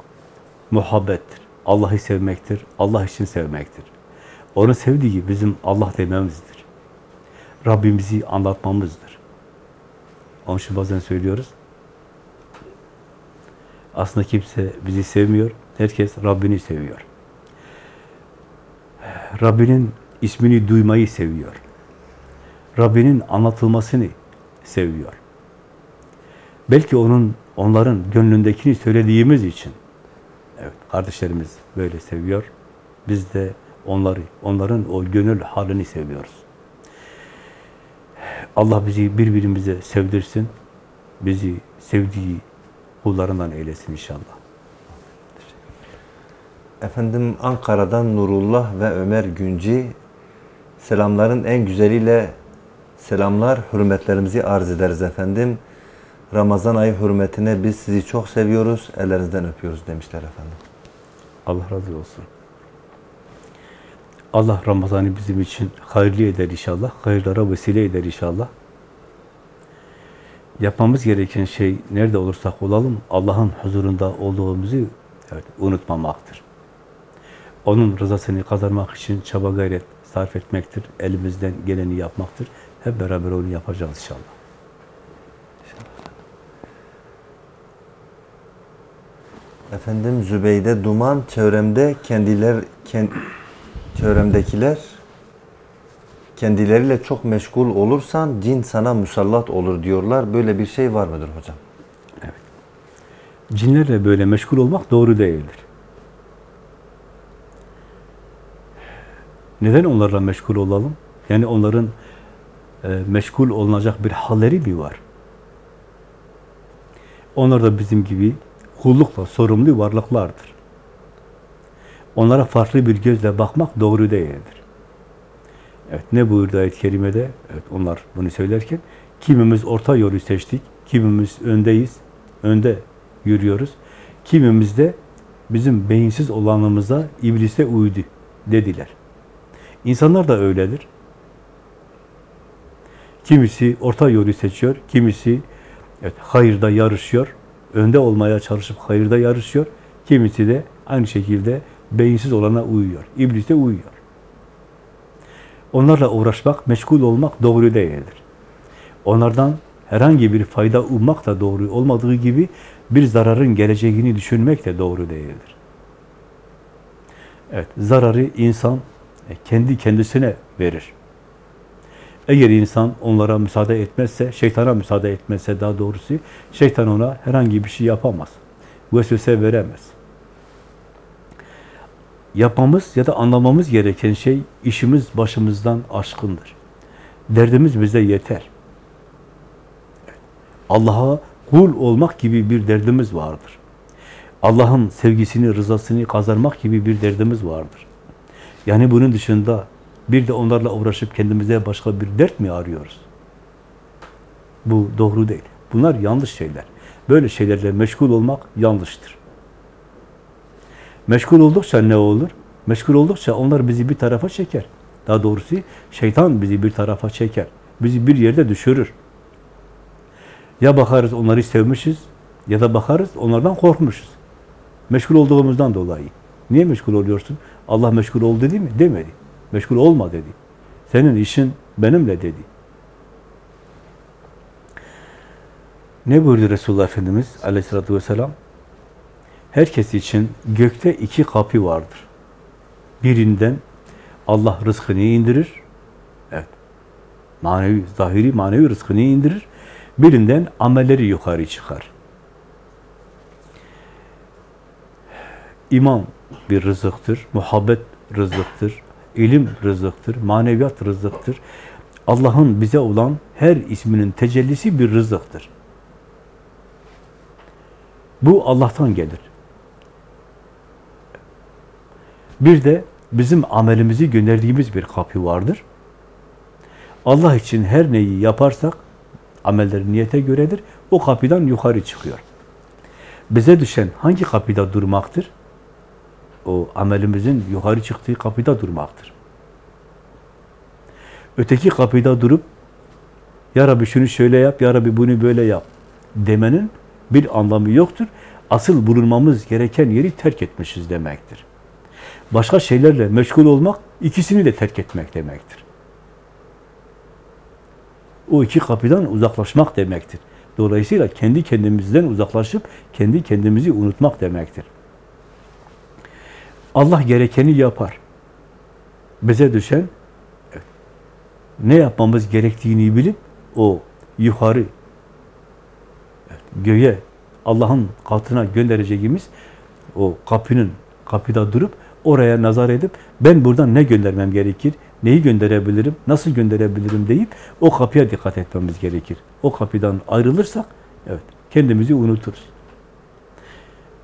muhabbettir. Allah'ı sevmektir. Allah için sevmektir. Onu sevdiği bizim Allah dememizdir. Rabbimizi anlatmamızdır. Onun için bazen söylüyoruz. Aslında kimse bizi sevmiyor. Herkes Rabbini seviyor. Rabbinin ismini duymayı seviyor. Rabbinin anlatılmasını seviyor. Belki onun onların gönlündekini söylediğimiz için evet kardeşlerimiz böyle seviyor. Biz de onları, onların o gönül halini seviyoruz. Allah bizi birbirimize sevdirsin. Bizi sevdiği kullarından eylesin inşallah. Efendim Ankara'dan Nurullah ve Ömer Günci selamların en güzeliyle selamlar, hürmetlerimizi arz ederiz efendim. Ramazan ayı hürmetine biz sizi çok seviyoruz, ellerinizden öpüyoruz demişler efendim. Allah razı olsun. Allah Ramazan'ı bizim için hayırlı eder inşallah. Hayırlara vesile eder inşallah. Yapmamız gereken şey nerede olursak olalım Allah'ın huzurunda olduğumuzu evet, unutmamaktır. Onun rızasını kazanmak için çaba gayret sarf etmektir. Elimizden geleni yapmaktır. Hep beraber onu yapacağız inşallah. Efendim Zübeyde Duman çevremde kendiler ken, çevremdekiler kendileriyle çok meşgul olursan cin sana musallat olur diyorlar. Böyle bir şey var mıdır hocam? Cinlerle böyle meşgul olmak doğru değildir. Neden onlarla meşgul olalım? Yani onların e, meşgul olunacak bir halleri mi var? Onlar da bizim gibi kullukla sorumlu varlıklardır. Onlara farklı bir gözle bakmak doğru değildir. Evet, ne buyurdu ayet-i kerimede? Evet, onlar bunu söylerken, kimimiz orta yolu seçtik, kimimiz öndeyiz, önde yürüyoruz. Kimimiz de bizim beyinsiz olanımıza, iblise uydu dediler. İnsanlar da öyledir. Kimisi orta yolu seçiyor, kimisi evet, hayırda yarışıyor, önde olmaya çalışıp hayırda yarışıyor. Kimisi de aynı şekilde beyinsiz olana uyuyor. İblis de uyuyor. Onlarla uğraşmak, meşgul olmak doğru değildir. Onlardan herhangi bir fayda ummak da doğru olmadığı gibi bir zararın geleceğini düşünmek de doğru değildir. Evet, zararı insan e, kendi kendisine verir. Eğer insan onlara müsaade etmezse, şeytana müsaade etmezse daha doğrusu, şeytan ona herhangi bir şey yapamaz. Vesvese veremez. Yapmamız ya da anlamamız gereken şey, işimiz başımızdan aşkındır. Derdimiz bize yeter. Allah'a kul olmak gibi bir derdimiz vardır. Allah'ın sevgisini, rızasını kazanmak gibi bir derdimiz vardır. Yani bunun dışında bir de onlarla uğraşıp kendimize başka bir dert mi arıyoruz? Bu doğru değil. Bunlar yanlış şeyler. Böyle şeylerle meşgul olmak yanlıştır. Meşgul oldukça ne olur? Meşgul oldukça onlar bizi bir tarafa çeker. Daha doğrusu şeytan bizi bir tarafa çeker. Bizi bir yerde düşürür. Ya bakarız onları sevmişiz ya da bakarız onlardan korkmuşuz. Meşgul olduğumuzdan dolayı. Niye meşgul oluyorsun? Allah meşgul ol dedi mi? Demedi. Meşgul olma dedi. Senin işin benimle dedi. Ne buyurdu Resulullah Efendimiz aleyhissalatü vesselam? Herkes için gökte iki kapı vardır. Birinden Allah rızkını indirir. Evet. Manevi, zahiri manevi rızkını indirir. Birinden amelleri yukarı çıkar. İman bir rızıktır, muhabbet rızıktır, ilim rızıktır, maneviyat rızıktır. Allah'ın bize olan her isminin tecellisi bir rızıktır. Bu Allah'tan gelir. Bir de bizim amelimizi gönderdiğimiz bir kapı vardır. Allah için her neyi yaparsak ameller niyete göredir. O kapıdan yukarı çıkıyor. Bize düşen hangi kapıda durmaktır? O amelimizin yukarı çıktığı kapıda durmaktır. Öteki kapıda durup Ya Rabbi şunu şöyle yap, Ya Rabbi bunu böyle yap demenin bir anlamı yoktur. Asıl bulunmamız gereken yeri terk etmişiz demektir. Başka şeylerle meşgul olmak, ikisini de terk etmek demektir. O iki kapıdan uzaklaşmak demektir. Dolayısıyla kendi kendimizden uzaklaşıp kendi kendimizi unutmak demektir. Allah gerekeni yapar. Bize düşen ne yapmamız gerektiğini bilip o yukarı göğe Allah'ın katına göndereceğimiz o kapının kapıda durup oraya nazar edip ben buradan ne göndermem gerekir, neyi gönderebilirim, nasıl gönderebilirim deyip o kapıya dikkat etmemiz gerekir. O kapıdan ayrılırsak evet kendimizi unuturuz.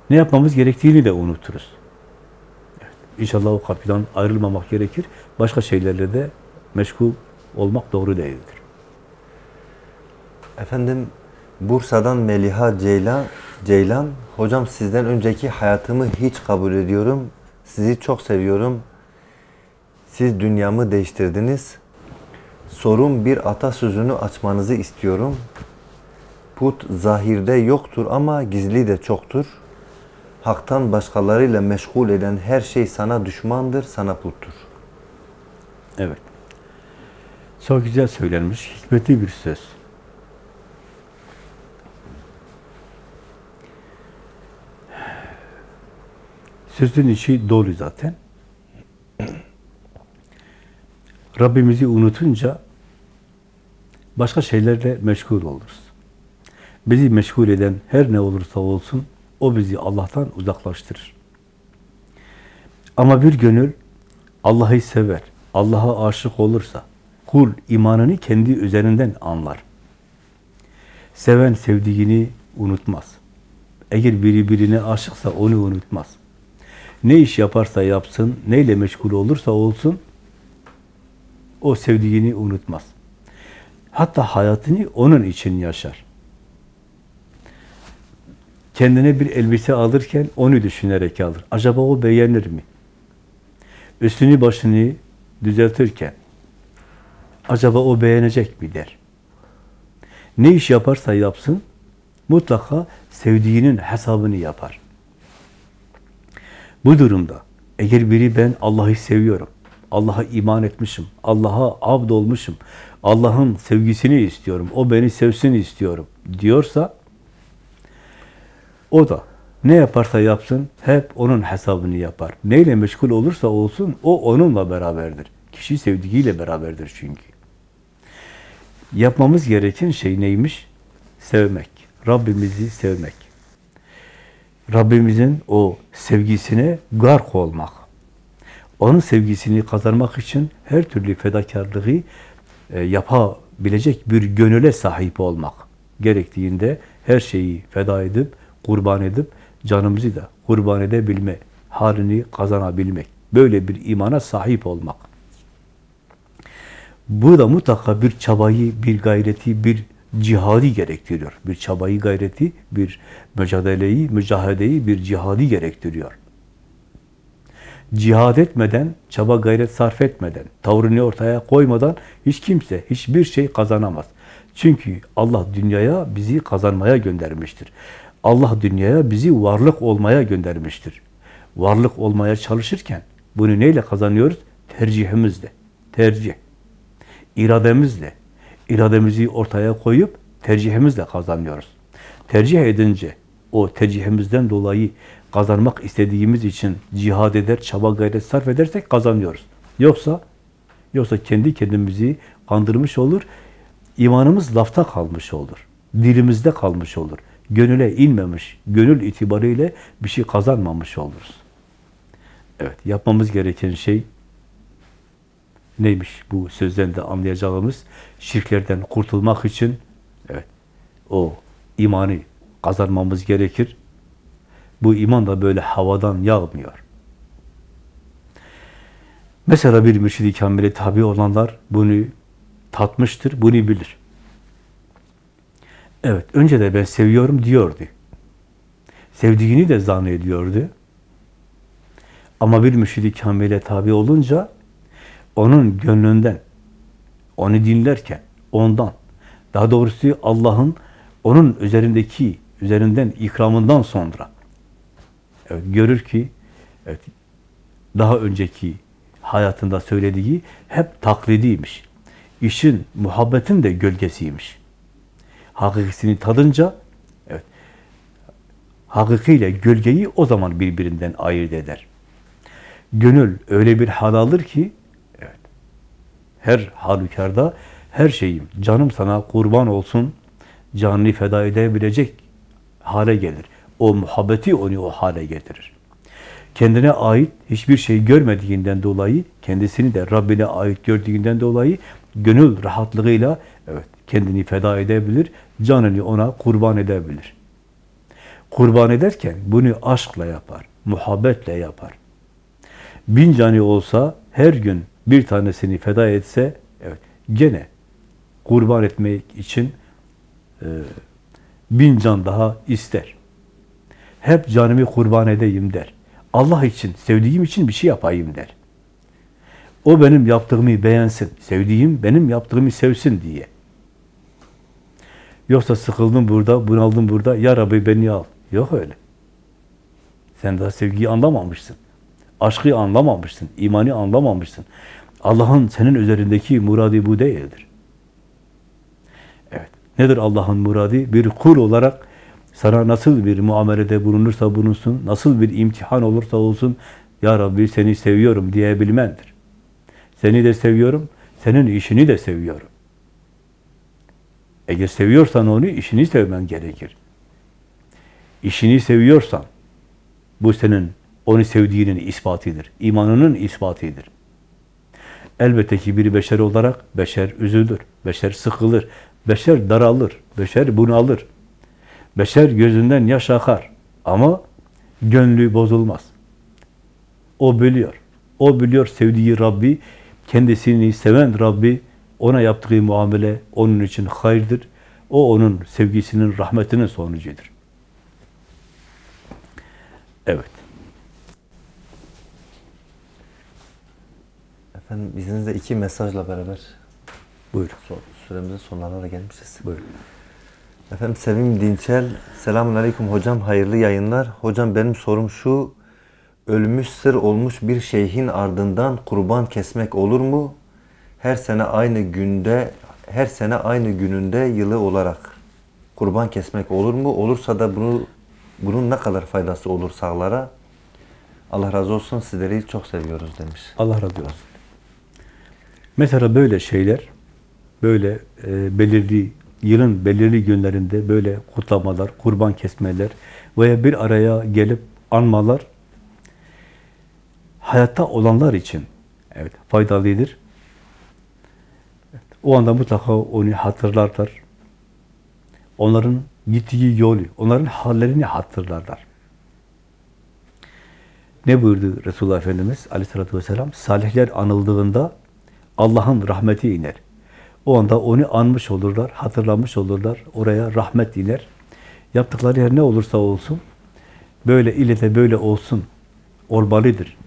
Ne yapmamız gerektiğini de unuturuz. Evet, İnşallah o kapıdan ayrılmamak gerekir. Başka şeylerle de meşgul olmak doğru değildir. Efendim Bursa'dan Meliha Ceylan, Ceylan, hocam sizden önceki hayatımı hiç kabul ediyorum. Sizi çok seviyorum. Siz dünyamı değiştirdiniz. Sorum bir atasözünü açmanızı istiyorum. Put zahirde yoktur ama gizli de çoktur. Hak'tan başkalarıyla meşgul eden her şey sana düşmandır, sana puttur. Evet. Çok güzel söylenmiş, hikmetli bir söz. Sözün içi dolu zaten. Rabbimizi unutunca başka şeylerle meşgul oluruz. Bizi meşgul eden her ne olursa olsun o bizi Allah'tan uzaklaştırır. Ama bir gönül Allah'ı sever, Allah'a aşık olursa, kul imanını kendi üzerinden anlar. Seven sevdiğini unutmaz. Eğer biri birine aşıksa onu unutmaz. Ne iş yaparsa yapsın, neyle meşgul olursa olsun, o sevdiğini unutmaz. Hatta hayatını onun için yaşar. Kendine bir elbise alırken onu düşünerek alır. Acaba o beğenir mi? Üstünü başını düzeltirken acaba o beğenecek mi der. Ne iş yaparsa yapsın mutlaka sevdiğinin hesabını yapar. Bu durumda Eğer biri ben Allah'ı seviyorum, Allah'a iman etmişim, Allah'a abd olmuşum, Allah'ın sevgisini istiyorum, o beni sevsin istiyorum diyorsa o da ne yaparsa yapsın hep onun hesabını yapar. Neyle meşgul olursa olsun o onunla beraberdir. Kişi sevdiğiyle beraberdir çünkü. Yapmamız gereken şey neymiş? Sevmek. Rabbimizi sevmek. Rabbimizin o sevgisine gark olmak. Onun sevgisini kazanmak için her türlü fedakarlığı e, yapabilecek bir gönüle sahip olmak. Gerektiğinde her şeyi feda edip, kurban edip, canımızı da kurban edebilme halini kazanabilmek. Böyle bir imana sahip olmak. Bu da mutlaka bir çabayı, bir gayreti, bir cihadi gerektiriyor. Bir çabayı, gayreti, bir mücadeleyi, mücahedeyi, bir cihadi gerektiriyor. Cihad etmeden, çaba gayret sarf etmeden, tavrını ortaya koymadan hiç kimse hiçbir şey kazanamaz. Çünkü Allah dünyaya bizi kazanmaya göndermiştir. Allah dünyaya bizi varlık olmaya göndermiştir. Varlık olmaya çalışırken bunu neyle kazanıyoruz? Tercihimizle. Tercih. İrademizle. İrademizi ortaya koyup tercihimizle kazanıyoruz. Tercih edince o tercihimizden dolayı kazanmak istediğimiz için cihad eder, çaba gayret sarf edersek kazanıyoruz. Yoksa yoksa kendi kendimizi kandırmış olur. imanımız lafta kalmış olur. Dilimizde kalmış olur. Gönüle inmemiş, gönül itibariyle bir şey kazanmamış oluruz. Evet, yapmamız gereken şey neymiş bu sözden de anlayacağımız? Şirklerden kurtulmak için evet o imanı kazanmamız gerekir. Bu iman da böyle havadan yağmıyor. Mesela bir mürşid-i kamile tabi olanlar bunu tatmıştır, bunu bilir. Evet, önce de ben seviyorum diyordu. Sevdiğini de zannediyordu. Ama bir mürşid-i kamile tabi olunca onun gönlünden, onu dinlerken, ondan, daha doğrusu Allah'ın onun üzerindeki, üzerinden ikramından sonra evet, görür ki evet, daha önceki hayatında söylediği hep taklidiymiş. İşin, muhabbetin de gölgesiymiş. Hakikisini tadınca evet, hakikiyle gölgeyi o zaman birbirinden ayırt eder. Gönül öyle bir hal alır ki her halükarda her şeyim, canım sana kurban olsun, canını feda edebilecek hale gelir. O muhabbeti onu o hale getirir. Kendine ait hiçbir şey görmediğinden dolayı, kendisini de Rabbine ait gördüğünden dolayı gönül rahatlığıyla evet kendini feda edebilir, canını ona kurban edebilir. Kurban ederken bunu aşkla yapar, muhabbetle yapar. Bin canı olsa her gün bir tanesini feda etse evet gene kurban etmek için e, bin can daha ister. Hep canımı kurban edeyim der. Allah için, sevdiğim için bir şey yapayım der. O benim yaptığımı beğensin, sevdiğim benim yaptığımı sevsin diye. Yoksa sıkıldım burada, bunaldım burada, ya Rabbi beni al. Yok öyle. Sen daha sevgiyi anlamamışsın. Aşkı anlamamışsın, imani anlamamışsın. Allah'ın senin üzerindeki muradı bu değildir. Evet. Nedir Allah'ın muradı? Bir kul olarak sana nasıl bir muamelede bulunursa bulunsun, nasıl bir imtihan olursa olsun, Ya Rabbi seni seviyorum diyebilmendir. Seni de seviyorum, senin işini de seviyorum. Eğer seviyorsan onu, işini sevmen gerekir. İşini seviyorsan, bu senin onu sevdiğinin ispatıdır. imanının ispatıdır. Elbette ki bir beşer olarak beşer üzülür, beşer sıkılır, beşer daralır, beşer bunalır. Beşer gözünden yaş akar ama gönlü bozulmaz. O biliyor. O biliyor sevdiği Rabbi, kendisini seven Rabbi, ona yaptığı muamele onun için hayırdır. O onun sevgisinin, rahmetinin sonucudur. Evet. Efendim izninizle iki mesajla beraber Buyurun. son, süremizin sonlarına da gelmişiz. Buyurun. Efendim Sevim Dinçel, selamun aleyküm hocam, hayırlı yayınlar. Hocam benim sorum şu, ölmüş sır olmuş bir şeyhin ardından kurban kesmek olur mu? Her sene aynı günde, her sene aynı gününde yılı olarak kurban kesmek olur mu? Olursa da bunu bunun ne kadar faydası olur sağlara? Allah razı olsun sizleri çok seviyoruz demiş. Allah razı olsun. Mesela böyle şeyler, böyle e, belirli yılın belirli günlerinde böyle kutlamalar, kurban kesmeler veya bir araya gelip anmalar hayatta olanlar için evet faydalıdır. O anda mutlaka onu hatırlarlar. Onların gittiği yolu, onların hallerini hatırlarlar. Ne buyurdu Resulullah Efendimiz aleyhissalatü vesselam? Salihler anıldığında Allah'ın rahmeti iner. O anda onu anmış olurlar, hatırlamış olurlar. Oraya rahmet iner. Yaptıkları her ne olursa olsun, böyle ile de böyle olsun, olmalıdır.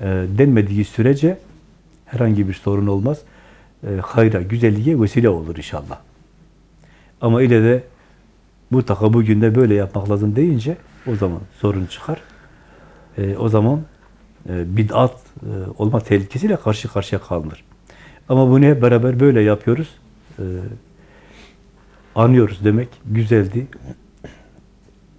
E, denmediği sürece herhangi bir sorun olmaz. E, hayra, güzelliğe vesile olur inşallah. Ama ile de mutlaka bugün de böyle yapmak lazım deyince o zaman sorun çıkar. E, o zaman bid'at e, olma tehlikesiyle karşı karşıya kalınır. Ama bunu hep beraber böyle yapıyoruz. E, anlıyoruz demek güzeldi.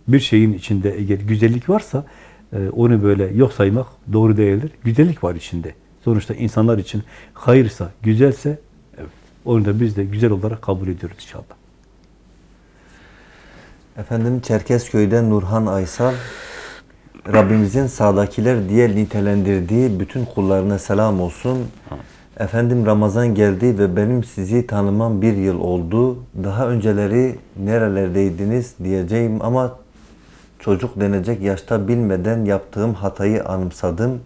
Bir şeyin içinde eğer güzellik varsa e, onu böyle yok saymak doğru değildir. Güzellik var içinde. Sonuçta insanlar için hayırsa, güzelse evet, onu da biz de güzel olarak kabul ediyoruz inşallah. Efendim Çerkezköy'den Nurhan Aysal Rabbimizin sağdakiler diye nitelendirdiği bütün kullarına selam olsun. Efendim Ramazan geldi ve benim sizi tanımam bir yıl oldu. Daha önceleri nerelerdeydiniz diyeceğim ama çocuk denecek yaşta bilmeden yaptığım hatayı anımsadım.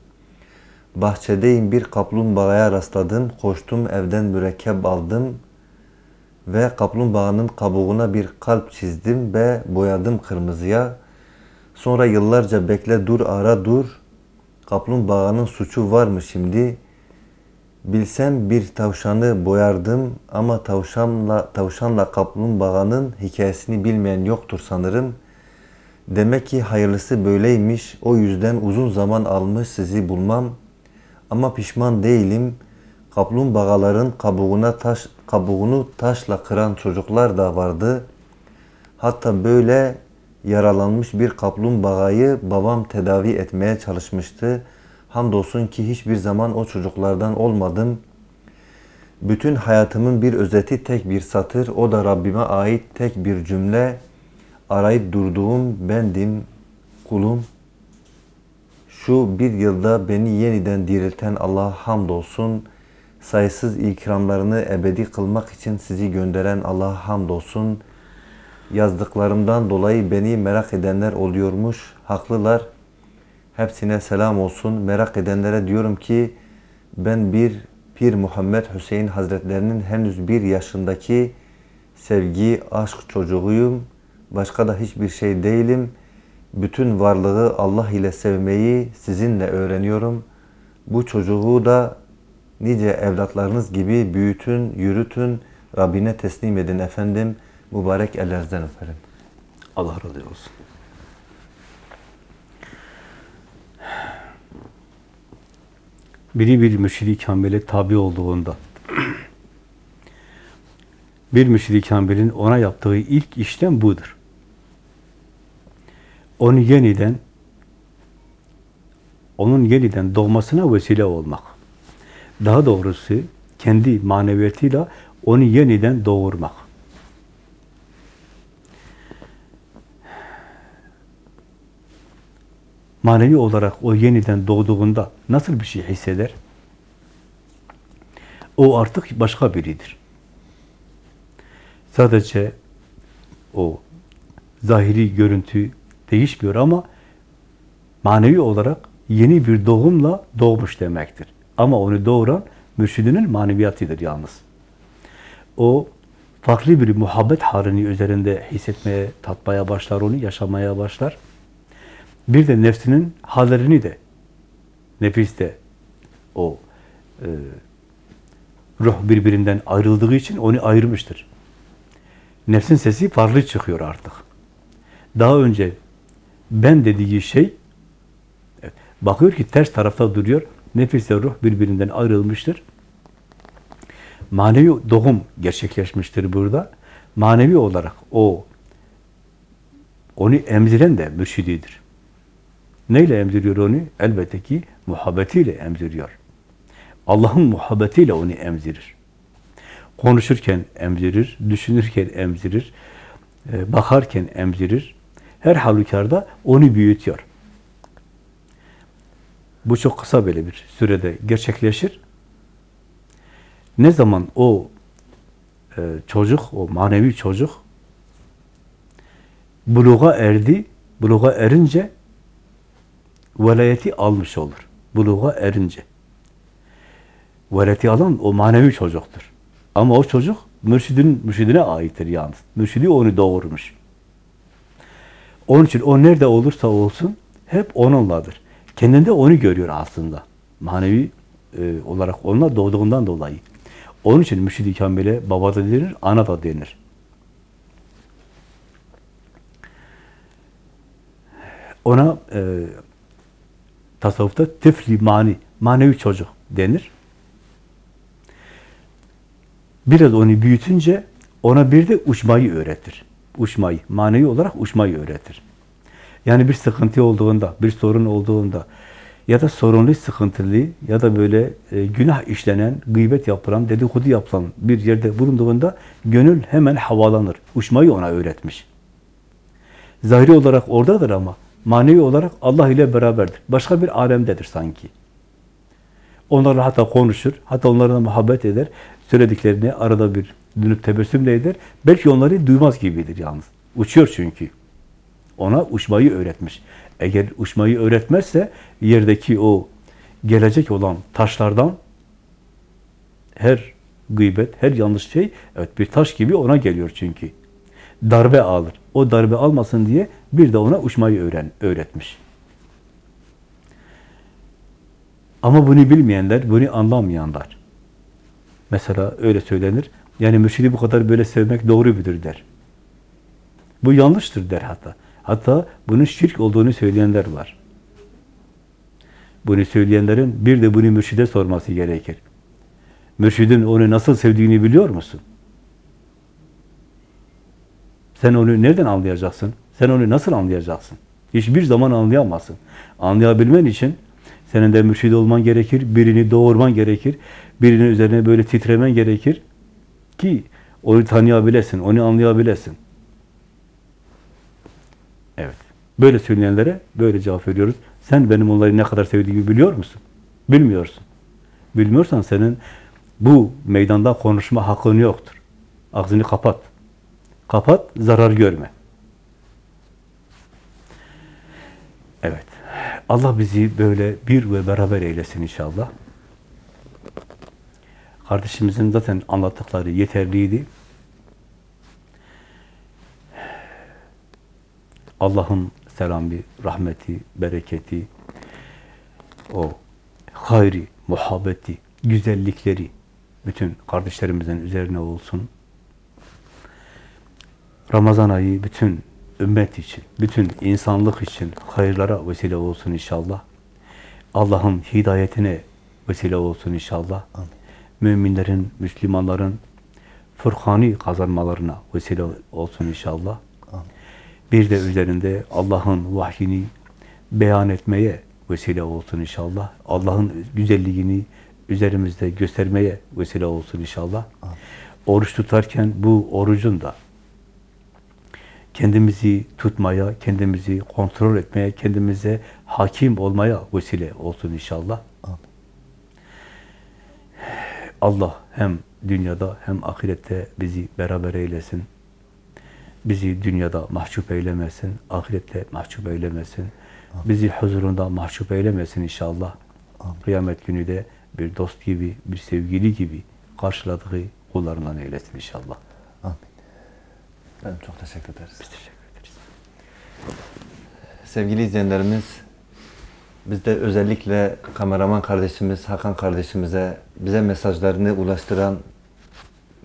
Bahçedeyim bir kaplumbağaya rastladım. Koştum evden mürekkep aldım. Ve kaplumbağanın kabuğuna bir kalp çizdim ve boyadım kırmızıya. Sonra yıllarca bekle dur ara dur. Kaplumbağanın suçu var mı şimdi? Bilsem bir tavşanı boyardım ama tavşanla tavşanla kaplumbağanın hikayesini bilmeyen yoktur sanırım. Demek ki hayırlısı böyleymiş. O yüzden uzun zaman almış sizi bulmam. Ama pişman değilim. Kaplumbağaların kabuğuna taş kabuğunu taşla kıran çocuklar da vardı. Hatta böyle yaralanmış bir kaplumbağayı babam tedavi etmeye çalışmıştı. Hamdolsun ki hiçbir zaman o çocuklardan olmadım. Bütün hayatımın bir özeti tek bir satır. O da Rabbime ait tek bir cümle. Arayıp durduğum bendim, kulum. Şu bir yılda beni yeniden dirilten Allah'a hamdolsun. Sayısız ikramlarını ebedi kılmak için sizi gönderen Allah'a hamdolsun. Yazdıklarımdan dolayı beni merak edenler oluyormuş. Haklılar. Hepsine selam olsun. Merak edenlere diyorum ki ben bir Pir Muhammed Hüseyin Hazretlerinin henüz bir yaşındaki sevgi, aşk çocuğuyum. Başka da hiçbir şey değilim. Bütün varlığı Allah ile sevmeyi sizinle öğreniyorum. Bu çocuğu da nice evlatlarınız gibi büyütün, yürütün, Rabbine teslim edin efendim. Mübarek ellerinizden öperim. Allah razı olsun. Biri bir mürşidi kamile tabi olduğunda bir mürşidi kamilin ona yaptığı ilk işlem budur. Onu yeniden onun yeniden doğmasına vesile olmak. Daha doğrusu kendi maneviyatıyla onu yeniden doğurmak. Manevi olarak o yeniden doğduğunda nasıl bir şey hisseder? O artık başka biridir. Sadece o zahiri görüntü değişmiyor ama manevi olarak yeni bir doğumla doğmuş demektir. Ama onu doğuran mürşidinin maneviyatıdır yalnız. O farklı bir muhabbet halini üzerinde hissetmeye, tatmaya başlar onu, yaşamaya başlar. Bir de nefsinin hallerini de, nefis de o e, ruh birbirinden ayrıldığı için onu ayırmıştır. Nefsin sesi farklı çıkıyor artık. Daha önce ben dediği şey evet, Bakıyor ki ters tarafta duruyor. Nefisle ruh birbirinden ayrılmıştır. Manevi doğum gerçekleşmiştir burada. Manevi olarak o onu emziren de mürşididir. Neyle emziriyor onu? Elbette ki muhabbetiyle emziriyor. Allah'ın muhabbetiyle onu emzirir. Konuşurken emzirir, düşünürken emzirir, e, bakarken emzirir. Her halükarda onu büyütüyor. Bu çok kısa böyle bir sürede gerçekleşir. Ne zaman o e, çocuk, o manevi çocuk buluğa erdi, buluğa erince velayeti almış olur. Buluğa erince. Velayeti alan o manevi çocuktur. Ama o çocuk mürşidin, mürşidine aittir yalnız. Mürşidi onu doğurmuş. Onun için o nerede olursa olsun hep onunladır. Kendinde onu görüyor aslında. Manevi e, olarak onunla doğduğundan dolayı. Onun için mürşid-i kamile baba da denir, ana da denir. Ona e, tasavvufta tifli mani, manevi çocuk denir. Biraz onu büyütünce ona bir de uçmayı öğretir. Uçmayı, manevi olarak uçmayı öğretir. Yani bir sıkıntı olduğunda, bir sorun olduğunda ya da sorunlu, sıkıntılı ya da böyle e, günah işlenen, gıybet yapılan, dedikodu yapılan bir yerde bulunduğunda gönül hemen havalanır. Uçmayı ona öğretmiş. Zahiri olarak oradadır ama manevi olarak Allah ile beraberdir. Başka bir alemdedir sanki. Onlarla hatta konuşur, hatta onlarla muhabbet eder. Söylediklerini arada bir dönüp tebessüm de eder. Belki onları duymaz gibidir yalnız. Uçuyor çünkü. Ona uçmayı öğretmiş. Eğer uçmayı öğretmezse yerdeki o gelecek olan taşlardan her gıybet, her yanlış şey evet bir taş gibi ona geliyor çünkü. Darbe alır. O darbe almasın diye bir de ona uçmayı öğren, öğretmiş. Ama bunu bilmeyenler, bunu anlamayanlar. Mesela öyle söylenir. Yani mürşidi bu kadar böyle sevmek doğru mudur der. Bu yanlıştır der hatta. Hatta bunun şirk olduğunu söyleyenler var. Bunu söyleyenlerin bir de bunu mürşide sorması gerekir. Mürşidin onu nasıl sevdiğini biliyor musun? Sen onu nereden anlayacaksın? Sen onu nasıl anlayacaksın? Hiçbir zaman anlayamazsın. Anlayabilmen için senin de mürşid olman gerekir, birini doğurman gerekir, birinin üzerine böyle titremen gerekir ki onu tanıyabilesin, onu anlayabilesin. Evet. Böyle söyleyenlere böyle cevap veriyoruz. Sen benim onları ne kadar sevdiğimi biliyor musun? Bilmiyorsun. Bilmiyorsan senin bu meydanda konuşma hakkın yoktur. Ağzını kapat. Kapat, zarar görme. Evet. Allah bizi böyle bir ve beraber eylesin inşallah. Kardeşimizin zaten anlattıkları yeterliydi. Allah'ın selamı, rahmeti, bereketi, o hayri, muhabbeti, güzellikleri bütün kardeşlerimizin üzerine olsun. Ramazan ayı bütün ümmet için, bütün insanlık için hayırlara vesile olsun inşallah. Allah'ın hidayetine vesile olsun inşallah. Amin. Müminlerin, Müslümanların Furkan'ı kazanmalarına vesile olsun inşallah. Amin. Bir de üzerinde Allah'ın vahyini beyan etmeye vesile olsun inşallah. Allah'ın güzelliğini üzerimizde göstermeye vesile olsun inşallah. Amin. Oruç tutarken bu orucun da kendimizi tutmaya, kendimizi kontrol etmeye, kendimize hakim olmaya vesile olsun inşallah. Amin. Allah hem dünyada hem ahirette bizi beraber eylesin. Bizi dünyada mahcup eylemesin, ahirette mahcup eylemesin. Bizi huzurunda mahcup eylemesin inşallah. Amin. Kıyamet günü de bir dost gibi, bir sevgili gibi karşıladığı kullarından eylesin inşallah. Ben çok teşekkür ederiz. Biz teşekkür ederiz. Sevgili izleyenlerimiz, biz de özellikle kameraman kardeşimiz Hakan kardeşimize, bize mesajlarını ulaştıran,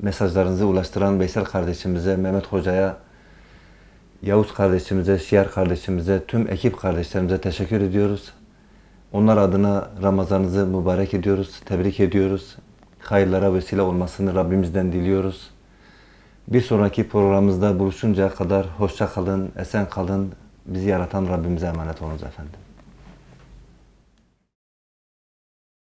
mesajlarınızı ulaştıran Veysel kardeşimize, Mehmet Hoca'ya, Yavuz kardeşimize, Şiar kardeşimize, tüm ekip kardeşlerimize teşekkür ediyoruz. Onlar adına Ramazanınızı mübarek ediyoruz, tebrik ediyoruz. Hayırlara vesile olmasını Rabbimizden diliyoruz. Bir sonraki programımızda buluşuncaya kadar hoşça kalın, esen kalın. Bizi yaratan Rabbimize emanet olunuz efendim.